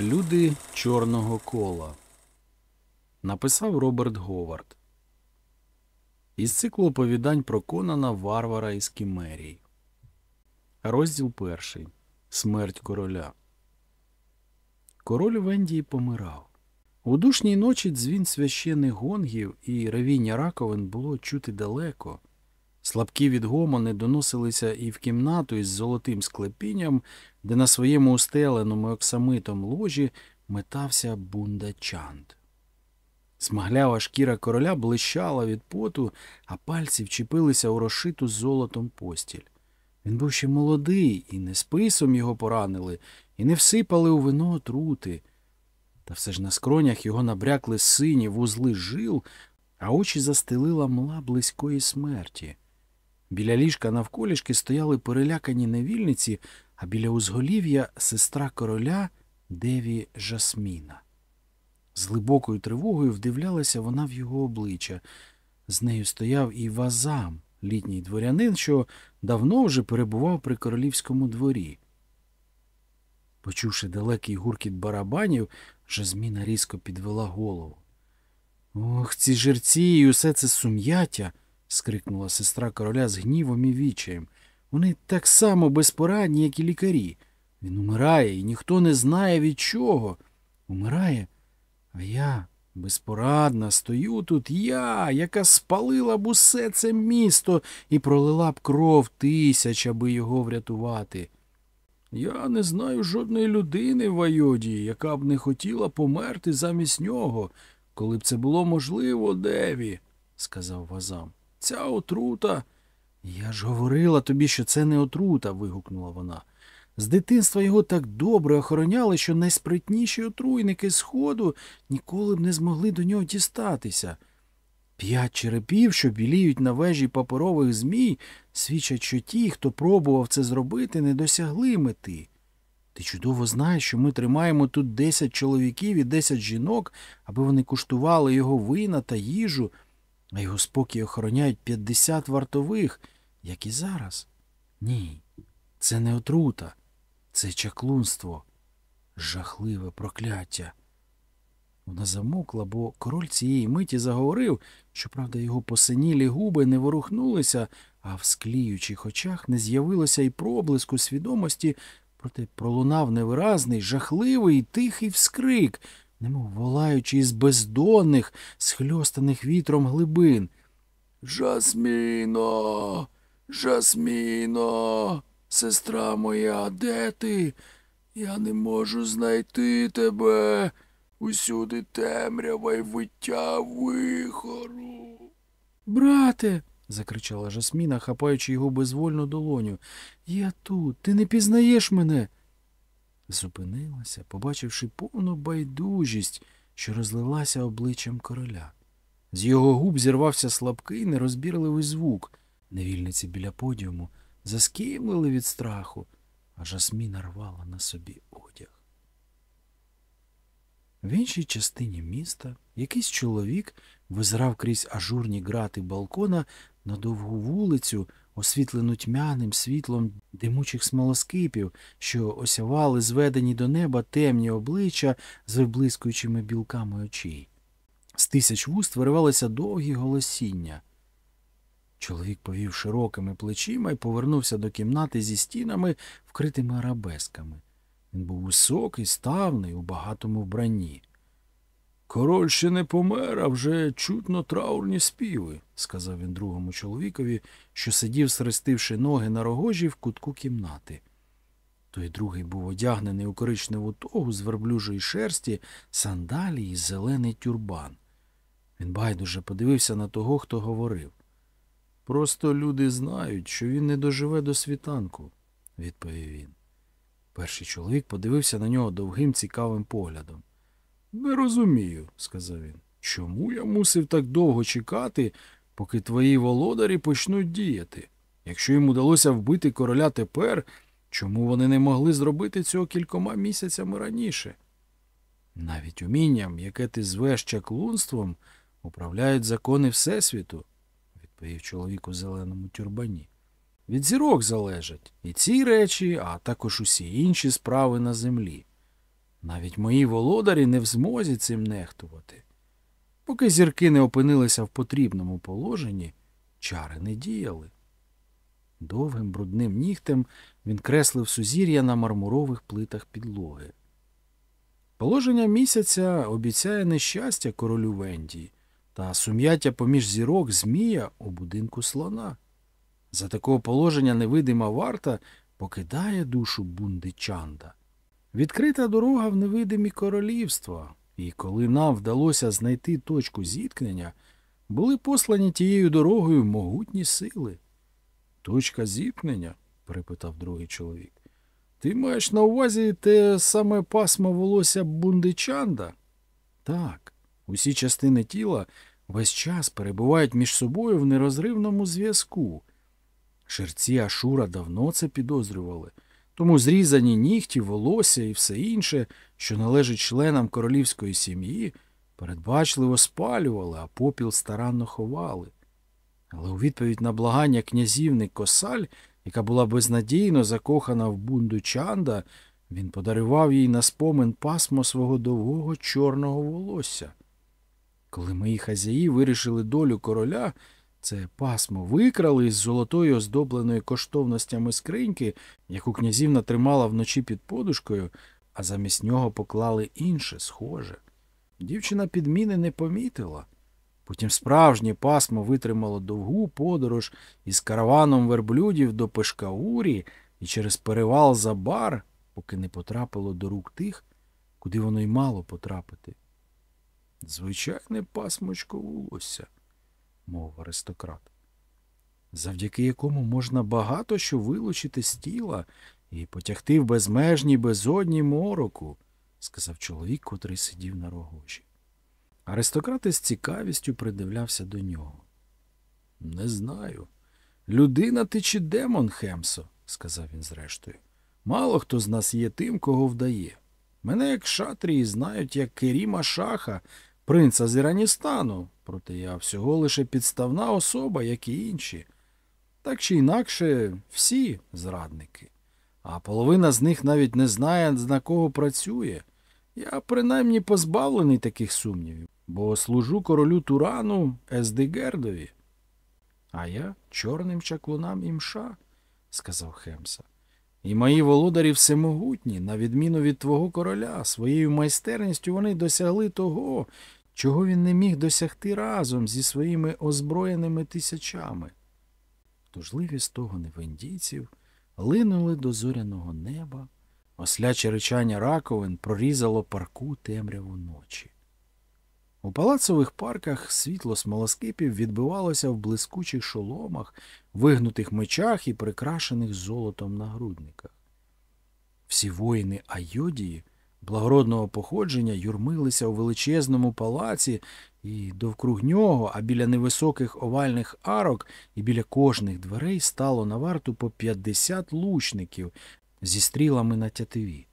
Люди чорного кола. Написав Роберт Говард. Із циклу оповідань про Конана Варвара із Кімерії. Розділ перший. Смерть короля. Король Вендії помирав. У душній ночі дзвін священих гонгів і ревіння раковин було чути далеко. Слабкі відгомони доносилися і в кімнату із золотим склепінням, де на своєму устеленому оксамитом ложі метався бундачант. Смаглява шкіра короля блищала від поту, а пальці вчепилися у розшиту золотом постіль. Він був ще молодий, і не списом його поранили, і не всипали у вино отрути. Та все ж на скронях його набрякли сині вузли жил, а очі застелила мла близької смерті. Біля ліжка навколішки стояли перелякані невільниці, а біля узголів'я сестра короля Деві Жасміна. З глибокою тривогою вдивлялася вона в його обличчя. З нею стояв і вазам, літній дворянин, що давно вже перебував при королівському дворі. Почувши далекий гуркіт барабанів, Жасміна різко підвела голову. Ох, ці жерці і усе це сум'яття. Скрикнула сестра короля з гнівом і відчаєм. Вони так само безпорадні, як і лікарі. Він умирає, і ніхто не знає від чого. Умирає, а я безпорадна, стою тут я, яка спалила б усе це місто і пролила б кров тисяч, аби його врятувати. Я не знаю жодної людини в Айоді, яка б не хотіла померти замість нього, коли б це було можливо, Деві, сказав Вазам. Ця отрута. Я ж говорила тобі, що це не отрута. вигукнула вона. З дитинства його так добре охороняли, що найспритніші отруйники Сходу ніколи б не змогли до нього дістатися. П'ять черепів, що біліють на вежі паперових змій, свідчать, що ті, хто пробував це зробити, не досягли мети. Ти чудово знаєш, що ми тримаємо тут десять чоловіків і десять жінок, аби вони куштували його вина та їжу, а його спокій охороняють п'ятдесят вартових, як і зараз. Ні, це не отрута, це чаклунство, жахливе прокляття. Вона замовкла, бо король цієї миті заговорив, щоправда, його посинілі губи не ворухнулися, а в скліючих очах не з'явилося й проблиску свідомості, проте пролунав невиразний, жахливий, тихий вскрик, немов волаючи із бездонних, схльостаних вітром глибин. Жасміно, Жасміно, сестра моя, де ти? Я не можу знайти тебе. Усюди темрява й виття вихору. Брате. закричала Жасміна, хапаючи його безвольну долоню. Я тут, ти не пізнаєш мене. Зупинилася, побачивши повну байдужість, що розлилася обличчям короля. З його губ зірвався слабкий, нерозбірливий звук. Невільниці біля подіуму заскімлили від страху, а Жасміна рвала на собі одяг. В іншій частині міста якийсь чоловік визрав крізь ажурні грати балкона на довгу вулицю, освітлену тьмяним світлом димучих смолоскипів, що осявали зведені до неба темні обличчя з виблискуючими білками очей. З тисяч вуст виривалися довгі голосіння. Чоловік повів широкими плечима і повернувся до кімнати зі стінами, вкритими арабесками. Він був високий, ставний, у багатому вбранні. Король ще не помер, а вже чутно траурні співи, сказав він другому чоловікові, що сидів, срестивши ноги на рогожі в кутку кімнати. Той другий був одягнений у коричневу тогу з верблюжої шерсті, сандалії і зелений тюрбан. Він байдуже подивився на того, хто говорив. Просто люди знають, що він не доживе до світанку, відповів він. Перший чоловік подивився на нього довгим цікавим поглядом. Не розумію, сказав він. Чому я мусив так довго чекати, поки твої володарі почнуть діяти? Якщо їм удалося вбити короля тепер, чому вони не могли зробити цього кількома місяцями раніше? Навіть умінням, яке ти звеш чаклунством, управляють закони Всесвіту, відповів чоловік у зеленому тюрбані. Від зірок залежать і ці речі, а також усі інші справи на землі. Навіть мої володарі не в змозі цим нехтувати. Поки зірки не опинилися в потрібному положенні, чари не діяли. Довгим брудним нігтем він креслив сузір'я на мармурових плитах підлоги. Положення місяця обіцяє нещастя королю Вендії та сум'яття поміж зірок змія у будинку слона. За такого положення невидима варта покидає душу бундичанда. Відкрита дорога в невидимі королівства, і коли нам вдалося знайти точку зіткнення, були послані тією дорогою могутні сили. Точка зіткнення? перепитав другий чоловік. Ти маєш на увазі те саме пасмо волосся бундичанда? Так, усі частини тіла весь час перебувають між собою в нерозривному зв'язку. Шерці Ашура давно це підозрювали, тому зрізані нігті, волосся і все інше, що належить членам королівської сім'ї, передбачливо спалювали, а попіл старанно ховали. Але у відповідь на благання князівни Косаль, яка була безнадійно закохана в бунду Чанда, він подарував їй на спомин пасмо свого довгого чорного волосся. Коли мої хазяї вирішили долю короля, це пасмо викрали із золотої оздобленої коштовностями скриньки, яку князівна тримала вночі під подушкою, а замість нього поклали інше, схоже. Дівчина підміни не помітила. Потім справжнє пасмо витримало довгу подорож із караваном верблюдів до Пешкаурі і через перевал за бар, поки не потрапило до рук тих, куди воно й мало потрапити. Звичайне пасмочко волосся, мов аристократ, завдяки якому можна багато що вилучити з тіла і потягти в безмежній безодній мороку, сказав чоловік, котрий сидів на рогожі. Аристократ із цікавістю придивлявся до нього. Не знаю. Людина ти чи демон, Хемсо, сказав він зрештою. Мало хто з нас є тим, кого вдає. Мене, як шатрії, знають як Керіма Шаха, принца з Іраністану, проте я всього лише підставна особа, як і інші. Так чи інакше, всі зрадники. А половина з них навіть не знає, на кого працює. Я принаймні позбавлений таких сумнівів, бо служу королю Турану Ездигердові. А я чорним чаклунам імша, сказав Хемса. І мої володарі всемогутні, на відміну від твого короля, своєю майстерністю вони досягли того, чого він не міг досягти разом зі своїми озброєними тисячами. Тужливі стогони вендійців линули до зоряного неба, осляче речання раковин прорізало парку темряву ночі. У палацових парках світло смолоскипів відбивалося в блискучих шоломах, вигнутих мечах і прикрашених золотом нагрудниках. Всі воїни Айодії благородного походження юрмилися у величезному палаці, і довкруг нього, а біля невисоких овальних арок і біля кожних дверей стало на варту по 50 лучників зі стрілами на тятиві.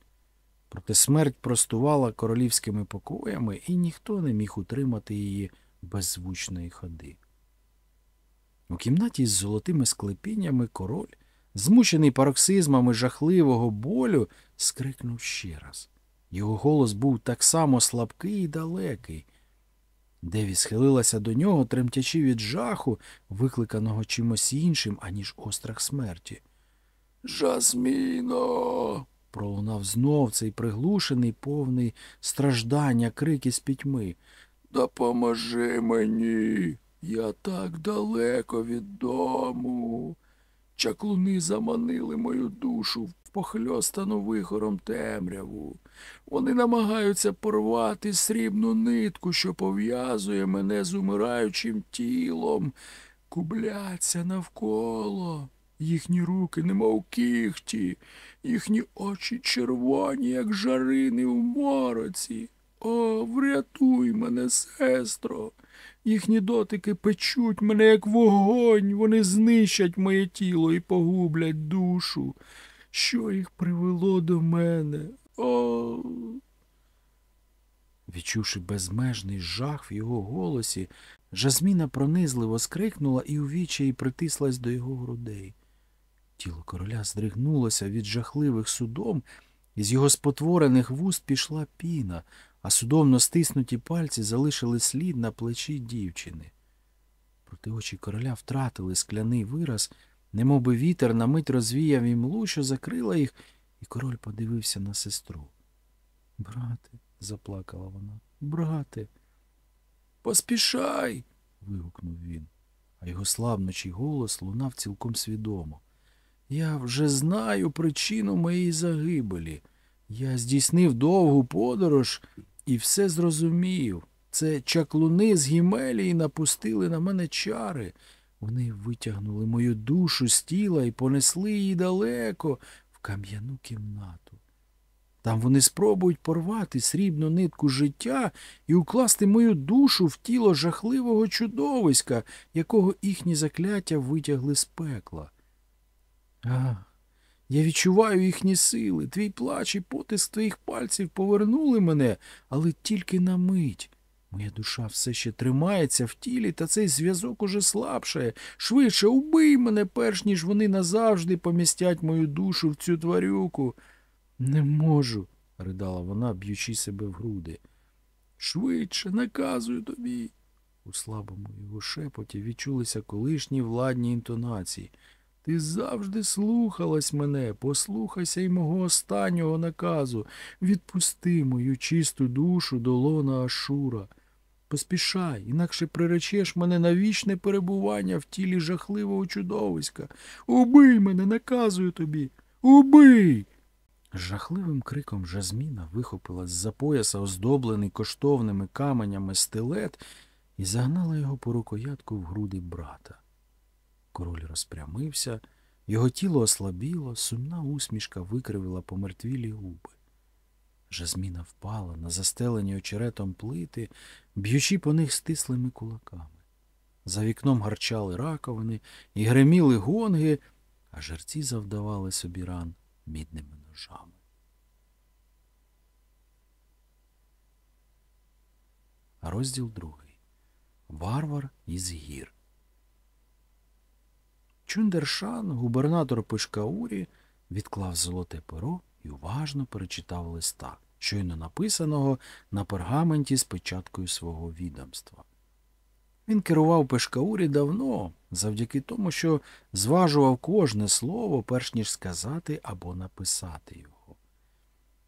Проте смерть простувала королівськими покоями, і ніхто не міг утримати її беззвучної ходи. У кімнаті з золотими склепіннями король, змучений пароксизмами жахливого болю, скрикнув ще раз. Його голос був так само слабкий і далекий. Деві схилилася до нього, тремтячи від жаху, викликаного чимось іншим, аніж острах смерті. Жасміно. пролунав знов цей приглушений, повний страждання, крик із пітьми. Допоможи мені. Я так далеко від дому. Чаклуни заманили мою душу в похльостану вихором темряву. Вони намагаються порвати срібну нитку, що пов'язує мене з умираючим тілом, кубляться навколо. Їхні руки, немов кіхті, їхні очі червоні, як жарини в мороці. О, врятуй мене, сестро. Їхні дотики печуть мене, як вогонь, вони знищать моє тіло і погублять душу. Що їх привело до мене? О. Відчувши безмежний жах в його голосі, Жазміна пронизливо скрикнула і у відчаї притислась до його грудей. Тіло короля здригнулося від жахливих судом, Із його спотворених вуст пішла піна, а судомно стиснуті пальці залишили слід на плечі дівчини. Проте очі короля втратили скляний вираз, немовби вітер на мить розвіяв імлу, що закрила їх, і король подивився на сестру. Брате, заплакала вона, брате. Поспішай. вигукнув він, а його слабночий голос лунав цілком свідомо. Я вже знаю причину моєї загибелі. Я здійснив довгу подорож і все зрозумів. Це чаклуни з Гімелії напустили на мене чари. Вони витягнули мою душу з тіла і понесли її далеко в кам'яну кімнату. Там вони спробують порвати срібну нитку життя і укласти мою душу в тіло жахливого чудовиська, якого їхні закляття витягли з пекла. А, я відчуваю їхні сили. Твій плач і потиск твоїх пальців повернули мене, але тільки на мить. Моя душа все ще тримається в тілі, та цей зв'язок уже слабшає. Швидше убий мене, перш ніж вони назавжди помістять мою душу в цю тварюку. Не можу, ридала вона, б'ючи себе в груди. Швидше наказую тобі. У слабому його шепоті відчулися колишні владні інтонації. Ти завжди слухалась мене, послухайся й мого останнього наказу. Відпусти мою чисту душу до лона Ашура. Поспішай, інакше приречеш мене на вічне перебування в тілі жахливого чудовиська. Убий мене, наказую тобі. Убий. З жахливим криком Жазміна вихопила з-за пояса оздоблений коштовними каменями стилет і загнала його по рукоятку в груди брата. Король розпрямився, його тіло ослабіло, сумна усмішка викривила помертвілі губи. Жазміна впала на застелені очеретом плити, б'ючи по них стислими кулаками. За вікном гарчали раковини і греміли гонги, а жерці завдавали собі ран мідними ножами. Розділ другий. Варвар із гір. Чундершан, губернатор Пишкаурі, відклав золоте перо і уважно перечитав листа, щойно написаного на пергаменті з печаткою свого відомства. Він керував Пешкаурі давно, завдяки тому, що зважував кожне слово, перш ніж сказати або написати його.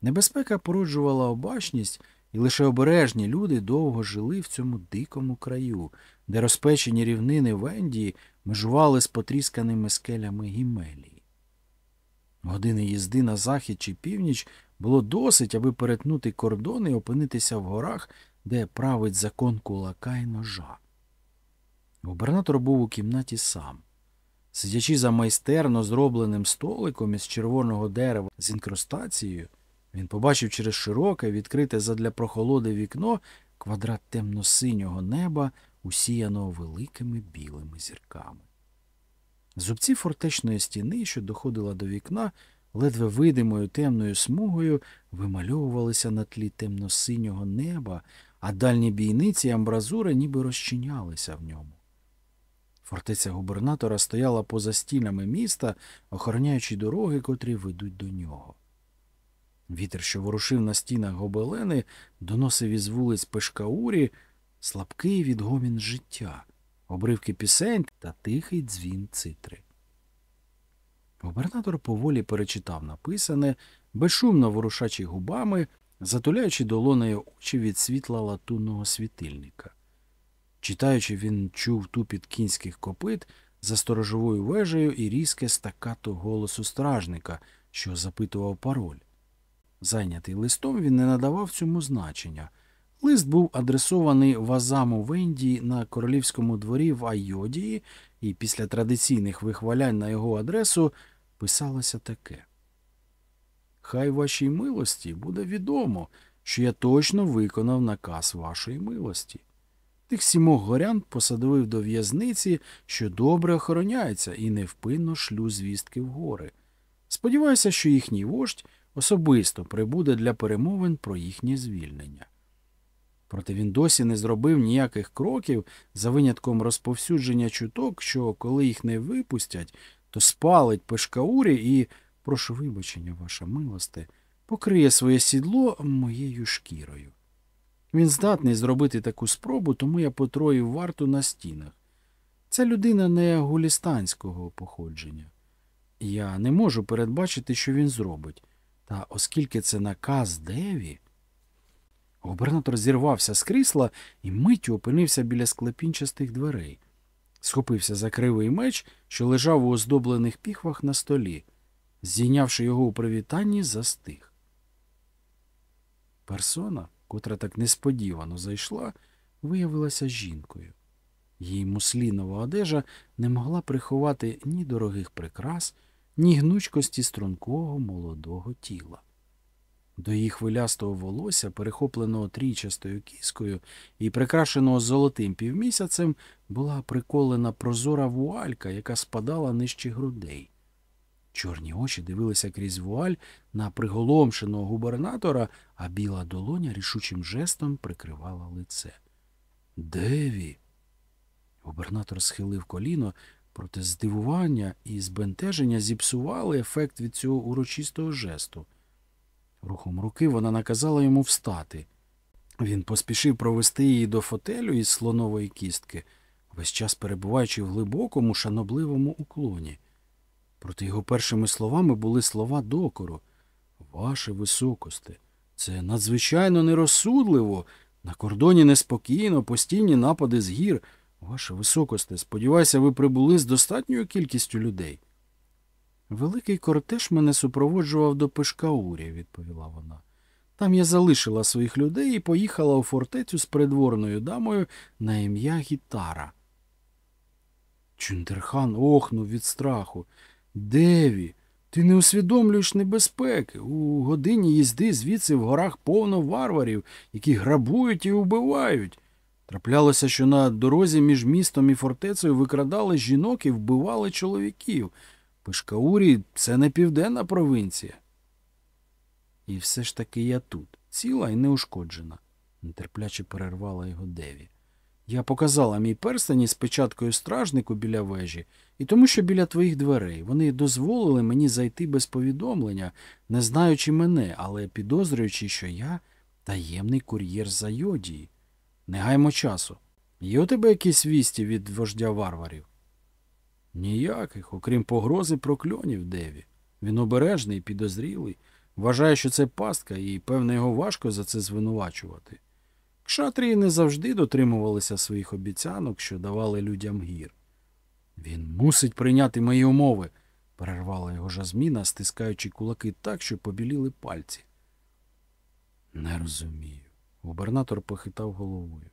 Небезпека породжувала обачність, і лише обережні люди довго жили в цьому дикому краю, де розпечені рівнини Вендії межували з потрісканими скелями Гімелії. Години їзди на захід чи північ було досить, аби перетнути кордон і опинитися в горах, де править закон кулака й ножа. Губернатор був у кімнаті сам. Сидячи за майстерно зробленим столиком із червоного дерева з інкрустацією, він побачив через широке, відкрите задля прохолоди вікно квадрат темно-синього неба, усіяного великими білими зірками. Зубці фортечної стіни, що доходила до вікна, ледве видимою темною смугою вимальовувалися на тлі темно-синього неба, а дальні бійниці амбразури ніби розчинялися в ньому. Фортеця губернатора стояла поза стінами міста, охороняючи дороги, котрі ведуть до нього. Вітер, що ворушив на стінах гобелени, доносив із вулиць Пешкаурі слабкий відгомін життя, обривки пісень та тихий дзвін цитри. Губернатор поволі перечитав написане, безшумно ворушачи губами, затуляючи долонею очі від світла латунного світильника. Читаючи, він чув тупіт кінських копит за сторожовою вежею і різке стакато голосу стражника, що запитував пароль. Зайнятий листом він не надавав цьому значення. Лист був адресований вазаму Венді на королівському дворі в Айодії, і після традиційних вихвалянь на його адресу писалося таке. Хай вашій милості буде відомо, що я точно виконав наказ вашої милості. Тих сімох горян посадовив до в'язниці, що добре охороняється, і невпинно шлю звістки в гори. Сподіваюся, що їхній вождь особисто прибуде для перемовин про їхнє звільнення. Проте він досі не зробив ніяких кроків за винятком розповсюдження чуток, що коли їх не випустять, то спалить пешкаурі і, прошу вибачення, ваша милосте, покриє своє сідло моєю шкірою. Він здатний зробити таку спробу, тому я потроїв варту на стінах. Ця людина не гулістанського походження. Я не можу передбачити, що він зробить. Та оскільки це наказ Деві. Губернатор зірвався з крісла і миттю опинився біля склепінчастих дверей. Схопився за кривий меч, що лежав у оздоблених піхвах на столі. Зійнявши його у привітанні, застиг. Персона, котра так несподівано зайшла, виявилася жінкою. Її муслінова одежа не могла приховати ні дорогих прикрас, ні гнучкості стрункого молодого тіла. До її хвилястого волосся, перехопленого трійчастою кіскою і прикрашеного золотим півмісяцем, була приколена прозора вуалька, яка спадала нижче грудей. Чорні очі дивилися крізь вуаль на приголомшеного губернатора, а біла долоня рішучим жестом прикривала лице. Деві. Губернатор схилив коліно, проте здивування і збентеження зіпсували ефект від цього урочистого жесту. Рухом руки вона наказала йому встати. Він поспішив провести її до фотелю із слонової кістки, весь час перебуваючи в глибокому, шанобливому уклоні. Проте його першими словами були слова докору. Ваше високосте, це надзвичайно нерозсудливо. На кордоні неспокійно, постійні напади з гір. Ваше високосте, сподіваюся, ви прибули з достатньою кількістю людей. Великий кортеж мене супроводжував до Пешкаурі, відповіла вона. Там я залишила своїх людей і поїхала у фортецю з придворною дамою на ім'я Гітара. Чундерхан охнув від страху. Деві, ти не усвідомлюєш небезпеки. У годині їзди звідси в горах повно варварів, які грабують і вбивають. Траплялося, що на дорозі між містом і фортецею викрадали жінок і вбивали чоловіків. Пешкаурі це не південна провинція. І все ж таки я тут, ціла і неушкоджена, нетерпляче перервала його Деві. Я показала мій перстень із печаткою стражнику біля вежі, і тому, що біля твоїх дверей вони дозволили мені зайти без повідомлення, не знаючи мене, але підозрюючи, що я таємний кур'єр з Айодії. Не гаймо часу. Є у тебе якісь вісті від вождя варварів? Ніяких, окрім погрози прокльонів Деві. Він обережний, підозрілий, вважає, що це пастка, і, певно, його важко за це звинувачувати. Кшатрії не завжди дотримувалися своїх обіцянок, що давали людям гір. Він мусить прийняти мої умови, перервала його жазміна, стискаючи кулаки так, що побіліли пальці. Не розумію. Губернатор похитав головою.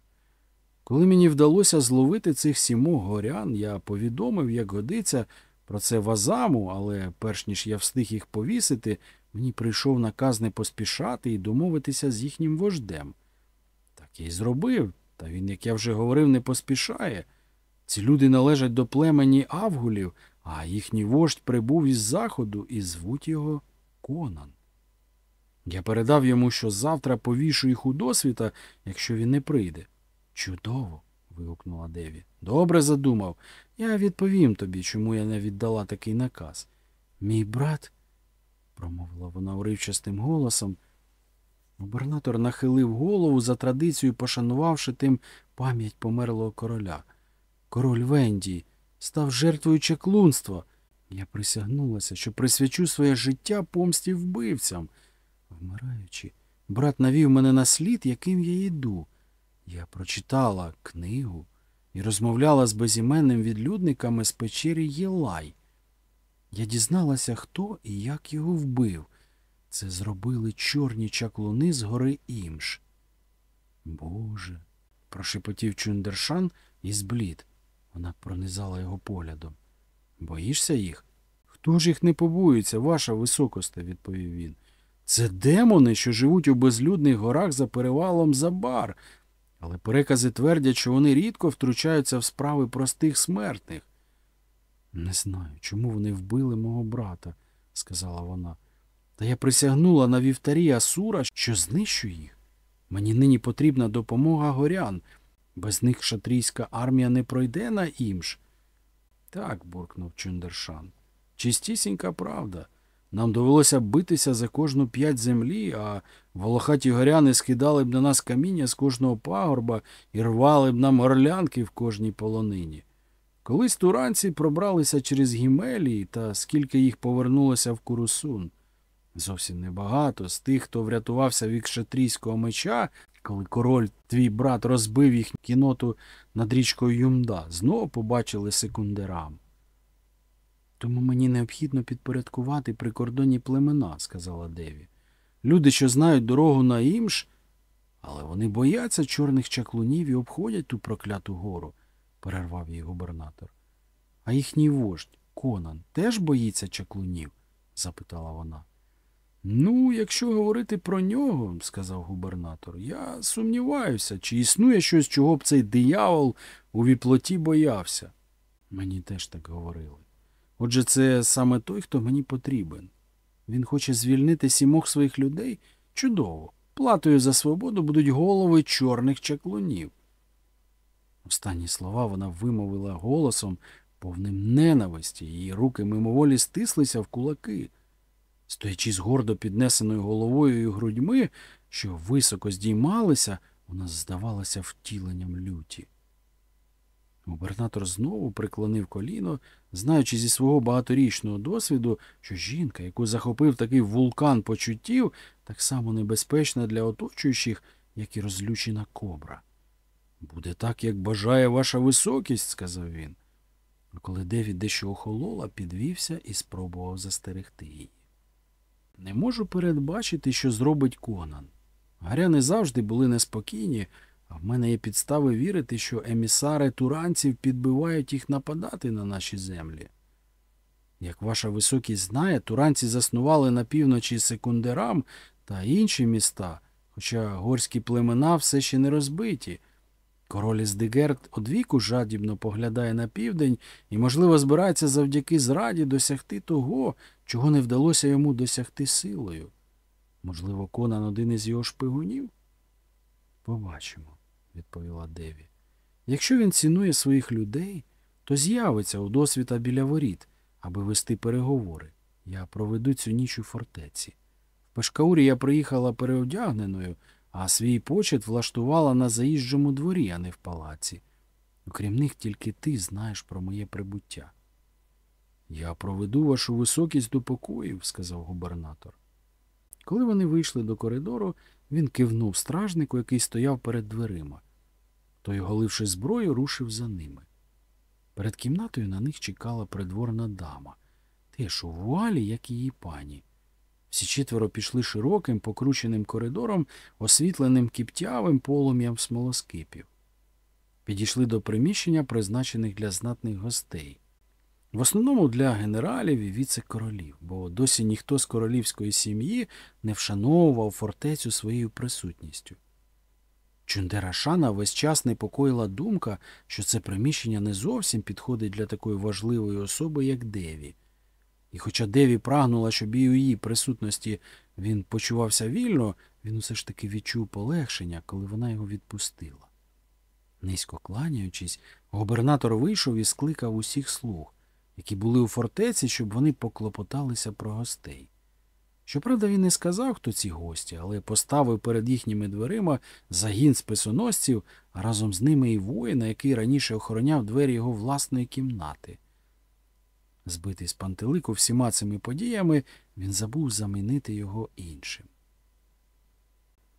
Коли мені вдалося зловити цих сімох горян, я повідомив, як годиться, про це вазаму, але перш ніж я встиг їх повісити, мені прийшов наказ не поспішати і домовитися з їхнім вождем. Так я й зробив, та він, як я вже говорив, не поспішає. Ці люди належать до племені Авгулів, а їхній вождь прибув із заходу і звуть його Конан. Я передав йому, що завтра повішу їх у досвіта, якщо він не прийде. Чудово. вигукнула Деві. Добре задумав. Я відповім тобі, чому я не віддала такий наказ. Мій брат, промовила вона уривчастим голосом. Губернатор нахилив голову за традицією, пошанувавши тим пам'ять померлого короля. Король Вендії став жертвою чеклунства. Я присягнулася, що присвячу своє життя помсті вбивцям. Вмираючи, брат навів мене на слід, яким я йду. Я прочитала книгу і розмовляла з безіменним відлюдниками з печері Єлай. Я дізналася, хто і як його вбив. Це зробили чорні чаклуни з гори Імш. Боже. прошепотів Чундершан і зблід. Вона пронизала його поглядом. Боїшся їх? Хто ж їх не побоюється, ваша високосте, відповів він. Це демони, що живуть у безлюдних горах за перевалом Забар, але перекази твердять, що вони рідко втручаються в справи простих смертних. Не знаю, чому вони вбили мого брата, сказала вона. Та я присягнула на вівтарі Асура, що знищу їх. Мені нині потрібна допомога горян. Без них шатрійська армія не пройде на імш. Так, буркнув Чундершан. Чистісінька правда. Нам довелося битися за кожну п'ять землі, а волохаті горяни скидали б на нас каміння з кожного пагорба і рвали б нам орлянки в кожній полонині. Колись туранці пробралися через гімелії, та скільки їх повернулося в Курусун. Зовсім небагато з тих, хто врятувався від шатрійського меча, коли король, твій брат, розбив їх кіноту над річкою Юмда, знову побачили секундерам. Тому мені необхідно підпорядкувати прикордонні племена, сказала Деві. Люди, що знають дорогу на імш, але вони бояться чорних чаклунів і обходять ту прокляту гору, перервав її губернатор. А їхній вождь, Конан, теж боїться чаклунів? запитала вона. Ну, якщо говорити про нього, сказав губернатор, я сумніваюся, чи існує щось, чого б цей диявол у віплоті боявся. Мені теж так говорили. Отже, це саме той, хто мені потрібен. Він хоче звільнити сімох своїх людей чудово. Платою за свободу будуть голови чорних чаклунів. Останні слова вона вимовила голосом, повним ненависті, її руки мимоволі стислися в кулаки. Стоячи з гордо піднесеною головою і грудьми, що високо здіймалися, вона здавалася втіленням люті. Губернатор знову приклонив коліно, знаючи зі свого багаторічного досвіду, що жінка, яку захопив такий вулкан почуттів, так само небезпечна для оточуючих, як і розлючена кобра. Буде так, як бажає ваша високість, сказав він. А коли Девід дещо охолола, підвівся і спробував застерегти її. Не можу передбачити, що зробить Конан. Гаряни завжди були неспокійні, а в мене є підстави вірити, що емісари туранців підбивають їх нападати на наші землі. Як ваша високість знає, туранці заснували на півночі секундерам та інші міста, хоча горські племена все ще не розбиті. Король із Дегерт одвіку жадібно поглядає на південь і, можливо, збирається завдяки зраді досягти того, чого не вдалося йому досягти силою. Можливо, Конан один із його шпигунів? Побачимо, відповіла Деві. Якщо він цінує своїх людей, то з'явиться у досвіта біля воріт, аби вести переговори. Я проведу цю ніч у фортеці. В Пешкаурі я приїхала переодягненою, а свій почет влаштувала на заїжджому дворі, а не в палаці. Окрім них, тільки ти знаєш про моє прибуття. Я проведу вашу високість до покоїв, сказав губернатор. Коли вони вийшли до коридору, він кивнув стражнику, який стояв перед дверима. Той, голивши зброю, рушив за ними. Перед кімнатою на них чекала придворна дама, теж у вуалі, як і її пані. Всі четверо пішли широким, покрученим коридором, освітленим кіптявим полум'ям смолоскипів. Підійшли до приміщення, призначених для знатних гостей. В основному для генералів і віце-королів, бо досі ніхто з королівської сім'ї не вшановував фортецю своєю присутністю. Чундерашана весь час непокоїла думка, що це приміщення не зовсім підходить для такої важливої особи, як Деві. І хоча Деві прагнула, щоб і у її присутності він почувався вільно, він усе ж таки відчув полегшення, коли вона його відпустила. Низько кланяючись, губернатор вийшов і скликав усіх слуг, які були у фортеці, щоб вони поклопоталися про гостей. Щоправда, він не сказав, хто ці гості, але поставив перед їхніми дверима загін списоносців, а разом з ними і воїна, який раніше охороняв двері його власної кімнати. Збитий з пантелику всіма цими подіями, він забув замінити його іншим.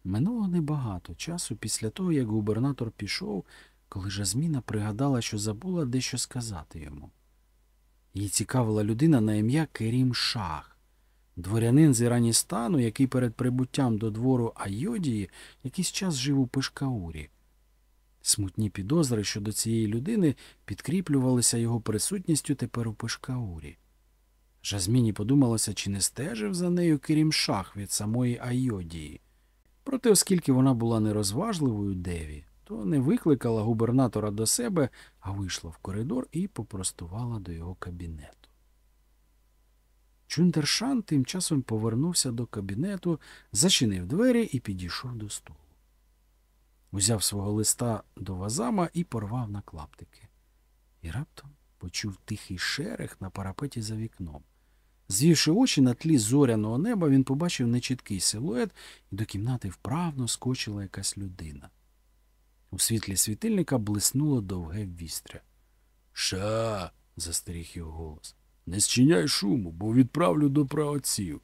Минуло небагато часу після того, як губернатор пішов, коли Жазміна пригадала, що забула дещо сказати йому. Її цікавила людина на ім'я Керім Шах, дворянин з Іраністану, який перед прибуттям до двору Айодії якийсь час жив у Пешкаурі. Смутні підозри щодо цієї людини підкріплювалися його присутністю тепер у Пешкаурі. Жазміні подумалося, чи не стежив за нею Керім Шах від самої Айодії. Проте, оскільки вона була нерозважливою Деві, то не викликала губернатора до себе, а вийшла в коридор і попростувала до його кабінету. Чундершан тим часом повернувся до кабінету, зачинив двері і підійшов до столу. Узяв свого листа до вазама і порвав на клаптики. І раптом почув тихий шерех на парапеті за вікном. Звівши очі на тлі зоряного неба, він побачив нечіткий силует, і до кімнати вправно скочила якась людина. У світлі світильника блиснуло довге вістря. Ша. застеріг його голос. Не зчиняй шуму, бо відправлю до праотців.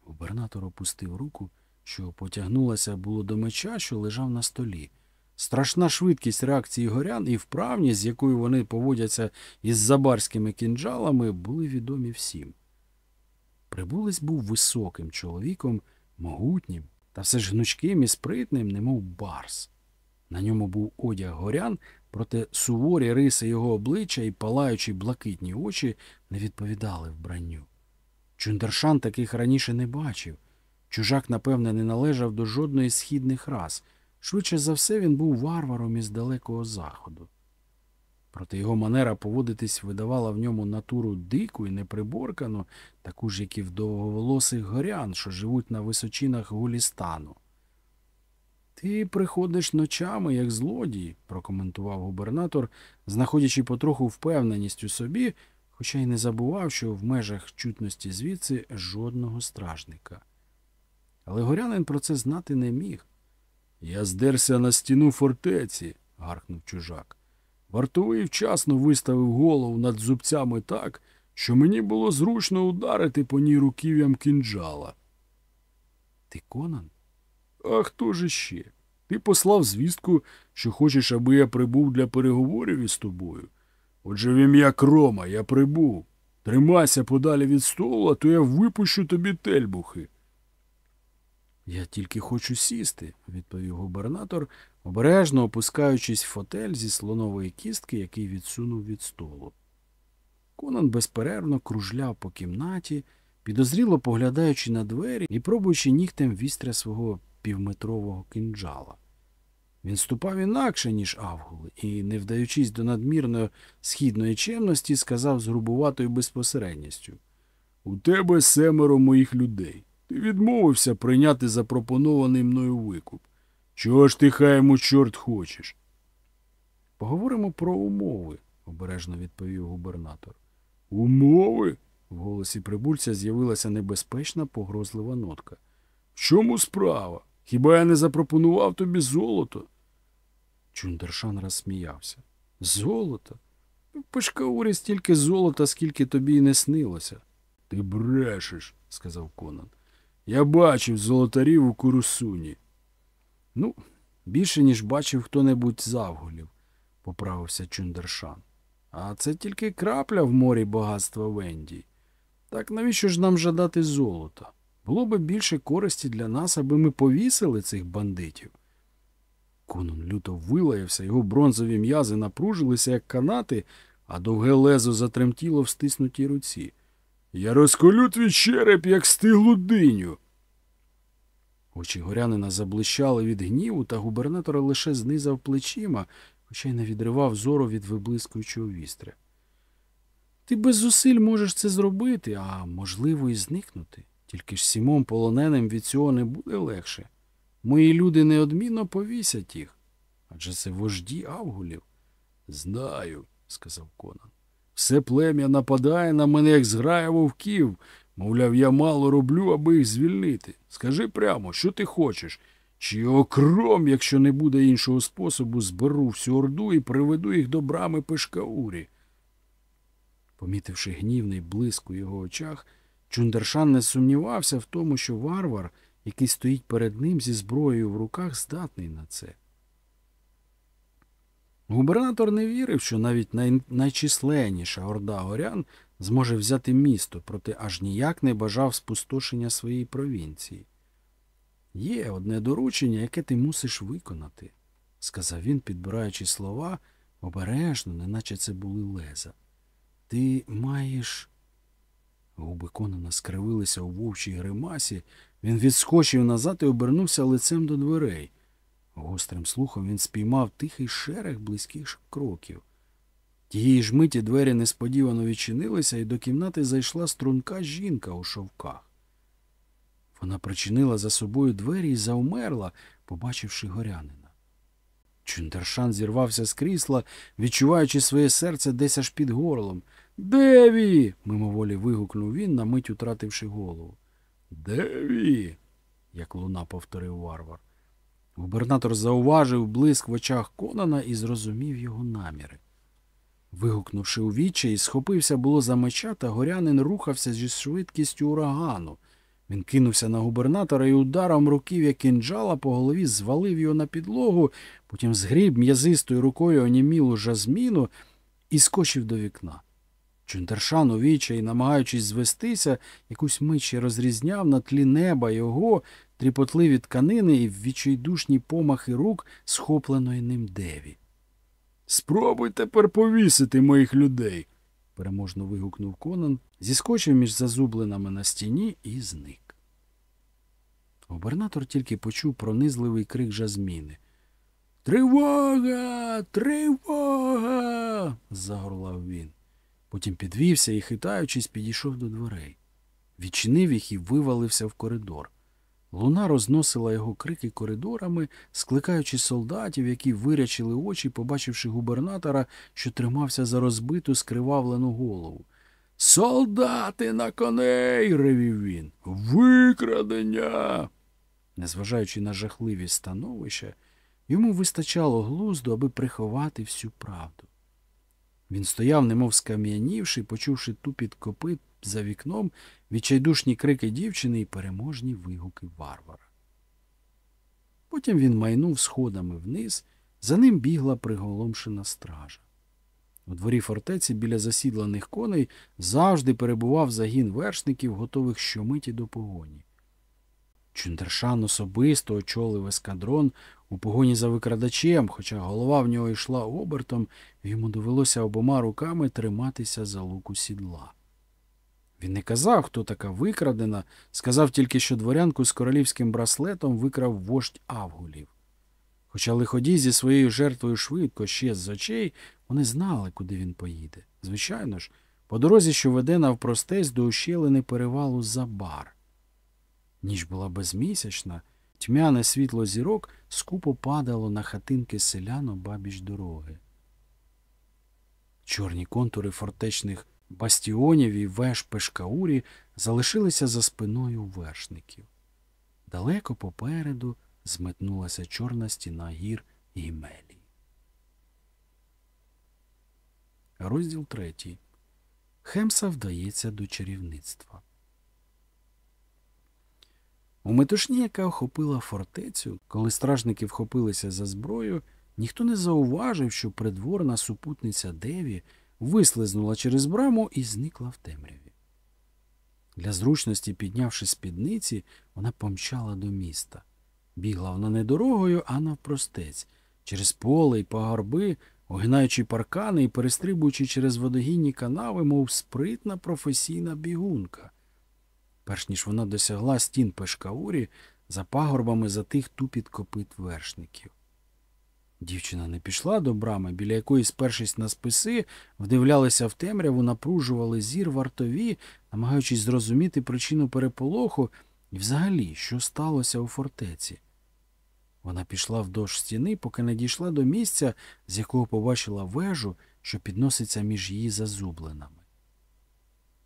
Губернатор опустив руку, що потягнулася було до меча, що лежав на столі. Страшна швидкість реакції горян і вправність, з якою вони поводяться із забарськими кінджалами, були відомі всім. Прибулець був високим чоловіком, могутнім, та все ж гнучким і спритним, немов барс. На ньому був одяг горян, проте суворі риси його обличчя і палаючі блакитні очі не відповідали вбранню. Чундершан таких раніше не бачив. Чужак, напевне, не належав до жодної східних рас. Швидше за все, він був варваром із далекого заходу. Проте його манера поводитись видавала в ньому натуру дику і неприборкану, таку ж, як і в довговолосих горян, що живуть на височинах Гулістану. Ти приходиш ночами, як злодій, прокоментував губернатор, знаходячи потроху впевненість у собі, хоча й не забував, що в межах чутності звідси жодного стражника. Але горянин про це знати не міг. Я здерся на стіну фортеці, гаркнув чужак. Вартовий вчасно виставив голову над зубцями так, що мені було зручно ударити по ній руків'ям кінджала. Ти Конан? А хто ж іще? Ти послав звістку, що хочеш, аби я прибув для переговорів із тобою. Отже, в ім'я Крома я прибув. Тримайся подалі від столу, а то я випущу тобі тельбухи. Я тільки хочу сісти, відповів губернатор, обережно опускаючись в фотель зі слонової кістки, який відсунув від столу. Конан безперервно кружляв по кімнаті, підозріло поглядаючи на двері і пробуючи нігтем вістря свого півметрового кинджала. Він ступав інакше, ніж Авгули, і, не вдаючись до надмірної східної чемності, сказав з грубуватою безпосередністю У тебе семеро моїх людей. Ти відмовився прийняти запропонований мною викуп. Чого ж ти йому чорт хочеш? Поговоримо про умови, обережно відповів губернатор. Умови? В голосі прибульця з'явилася небезпечна погрозлива нотка. В чому справа? Хіба я не запропонував тобі золото? Чундершан розсміявся. Золото? В Пешкаурі стільки золота, скільки тобі й не снилося. Ти брешеш, сказав Конан. Я бачив золотарів у Курусуні. Ну, більше, ніж бачив хто-небудь з Авгулів, поправився Чундершан. А це тільки крапля в морі багатства Вендії. Так навіщо ж нам жадати золота? Було би більше користі для нас, аби ми повісили цих бандитів. Конун люто вилаявся, його бронзові м'язи напружилися, як канати, а довге лезо затремтіло в стиснутій руці. Я розколю твій череп, як стиглу диню. Очі горянина заблищали від гніву, та губернатор лише знизав плечима, хоча й не відривав зору від виблискуючого вістря. Ти без зусиль можеш це зробити, а можливо, і зникнути. Тільки ж сімом полоненим від цього не буде легше. Мої люди неодмінно повісять їх. Адже це вожді Авгулів. Знаю, сказав Конан. Все плем'я нападає на мене, як зграя вовків. Мовляв, я мало роблю, аби їх звільнити. Скажи прямо, що ти хочеш? Чи окром, якщо не буде іншого способу, зберу всю орду і приведу їх до брами Пешкаурі. Помітивши гнівний блиск у його очах, Чундершан не сумнівався в тому, що варвар, який стоїть перед ним зі зброєю в руках, здатний на це. Губернатор не вірив, що навіть най... найчисленніша орда горян зможе взяти місто, проте аж ніяк не бажав спустошення своєї провінції. Є одне доручення, яке ти мусиш виконати, сказав він, підбираючи слова обережно, неначе це були леза. Ти маєш. Губи Конана скривилися у вовчій гримасі. Він відскочив назад і обернувся лицем до дверей. Гострим слухом він спіймав тихий шерех близьких кроків. Тієї ж миті двері несподівано відчинилися, і до кімнати зайшла струнка жінка у шовках. Вона причинила за собою двері і завмерла, побачивши горянина. Чундершан зірвався з крісла, відчуваючи своє серце десь аж під горлом. Деві. мимоволі вигукнув він, на мить утративши голову. Деві. як луна повторив варвар. Губернатор зауважив блиск в очах Конана і зрозумів його наміри. Вигукнувши у вічі, схопився було за меча, та горянин рухався зі швидкістю урагану. Він кинувся на губернатора і ударом руків'я кинджала по голові звалив його на підлогу, потім згріб м'язистою рукою онімілу жазміну і скочив до вікна. Чунтершан у вічі, намагаючись звестися, якусь мить розрізняв на тлі неба його тріпотливі тканини і відчайдушні помахи рук схопленої ним деві. Спробуй тепер повісити моїх людей. переможно вигукнув Конан, зіскочив між зазубленими на стіні і зник. Губернатор тільки почув пронизливий крик жазміни. Тривога! Тривога! загорлав він. Потім підвівся і, хитаючись, підійшов до дверей. Відчинив їх і вивалився в коридор. Луна розносила його крики коридорами, скликаючи солдатів, які вирячили очі, побачивши губернатора, що тримався за розбиту скривавлену голову. Солдати на коней. ревів він. Викрадення. Незважаючи на жахливі становища, йому вистачало глузду, аби приховати всю правду. Він стояв, немов скам'янівши, почувши тупіт копит за вікном, відчайдушні крики дівчини і переможні вигуки варвара. Потім він майнув сходами вниз, за ним бігла приголомшена стража. У дворі фортеці біля засідланих коней завжди перебував загін вершників, готових щомиті до погоні. Чундершан особисто очолив ескадрон у погоні за викрадачем, хоча голова в нього йшла обертом, йому довелося обома руками триматися за луку сідла. Він не казав, хто така викрадена, сказав тільки, що дворянку з королівським браслетом викрав вождь Авгулів. Хоча лиходій зі своєю жертвою швидко щез з очей, вони знали, куди він поїде. Звичайно ж, по дорозі, що веде навпростець до ущелини перевалу Забар. Ніч була безмісячна, тьмяне світло зірок скупо падало на хатинки селян обабіч дороги. Чорні контури фортечних бастіонів і веж Пешкаурі залишилися за спиною вершників. Далеко попереду зметнулася чорна стіна гір Гімелі. Розділ третій. Хемса вдається до чарівництва. У метушні, яка охопила фортецю, коли стражники вхопилися за зброю, ніхто не зауважив, що придворна супутниця Деві вислизнула через браму і зникла в темряві. Для зручності, піднявши спідниці, вона помчала до міста. Бігла вона не дорогою, а навпростець, через поле й пагорби, огинаючи паркани і перестрибуючи через водогінні канави, мов спритна професійна бігунка. Перш ніж вона досягла стін пешкаурі, за пагорбами затих тупіт копит вершників. Дівчина не пішла до брами, біля якої, спершись на списи, вдивлялися в темряву, напружували зір вартові, намагаючись зрозуміти причину переполоху і взагалі, що сталося у фортеці. Вона пішла вдовж стіни, поки не дійшла до місця, з якого побачила вежу, що підноситься між її зазубленами.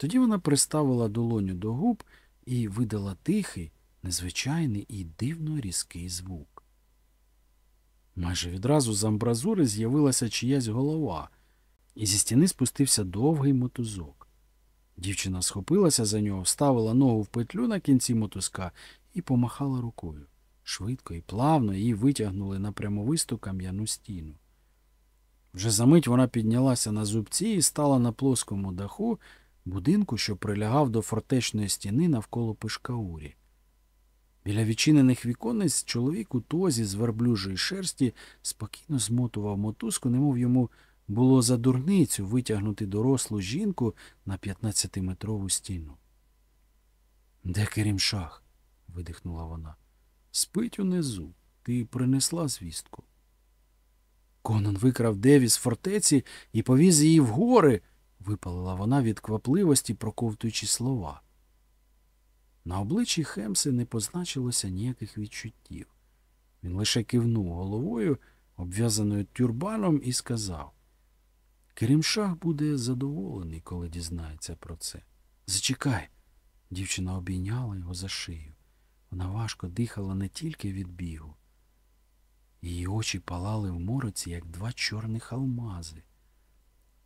Тоді вона приставила долоню до губ і видала тихий, незвичайний і дивно різкий звук. Майже відразу з амбразури з'явилася чиясь голова, і зі стіни спустився довгий мотузок. Дівчина схопилася за нього, вставила ногу в петлю на кінці мотузка і помахала рукою. Швидко і плавно її витягнули на прямовисту кам'яну стіну. Вже за мить вона піднялася на зубці і стала на плоскому даху будинку, що прилягав до фортечної стіни навколо пишкаурі. Біля відчинених віконець чоловік у тозі з верблюжої шерсті спокійно змотував мотузку, немов йому було за дурницю витягнути дорослу жінку на 15-метрову стіну. Де Керімшах? видихнула вона. Спить унизу. Ти принесла звістку. Конан викрав Деві з фортеці і повіз її в гори, випалила вона від квапливості, проковтуючи слова. На обличчі Хемси не позначилося ніяких відчуттів. Він лише кивнув головою, обв'язаною тюрбаном, і сказав Керімшах буде задоволений, коли дізнається про це. Зачекай. Дівчина обійняла його за шию. Вона важко дихала не тільки від бігу. Її очі палали в мороці, як два чорних алмази.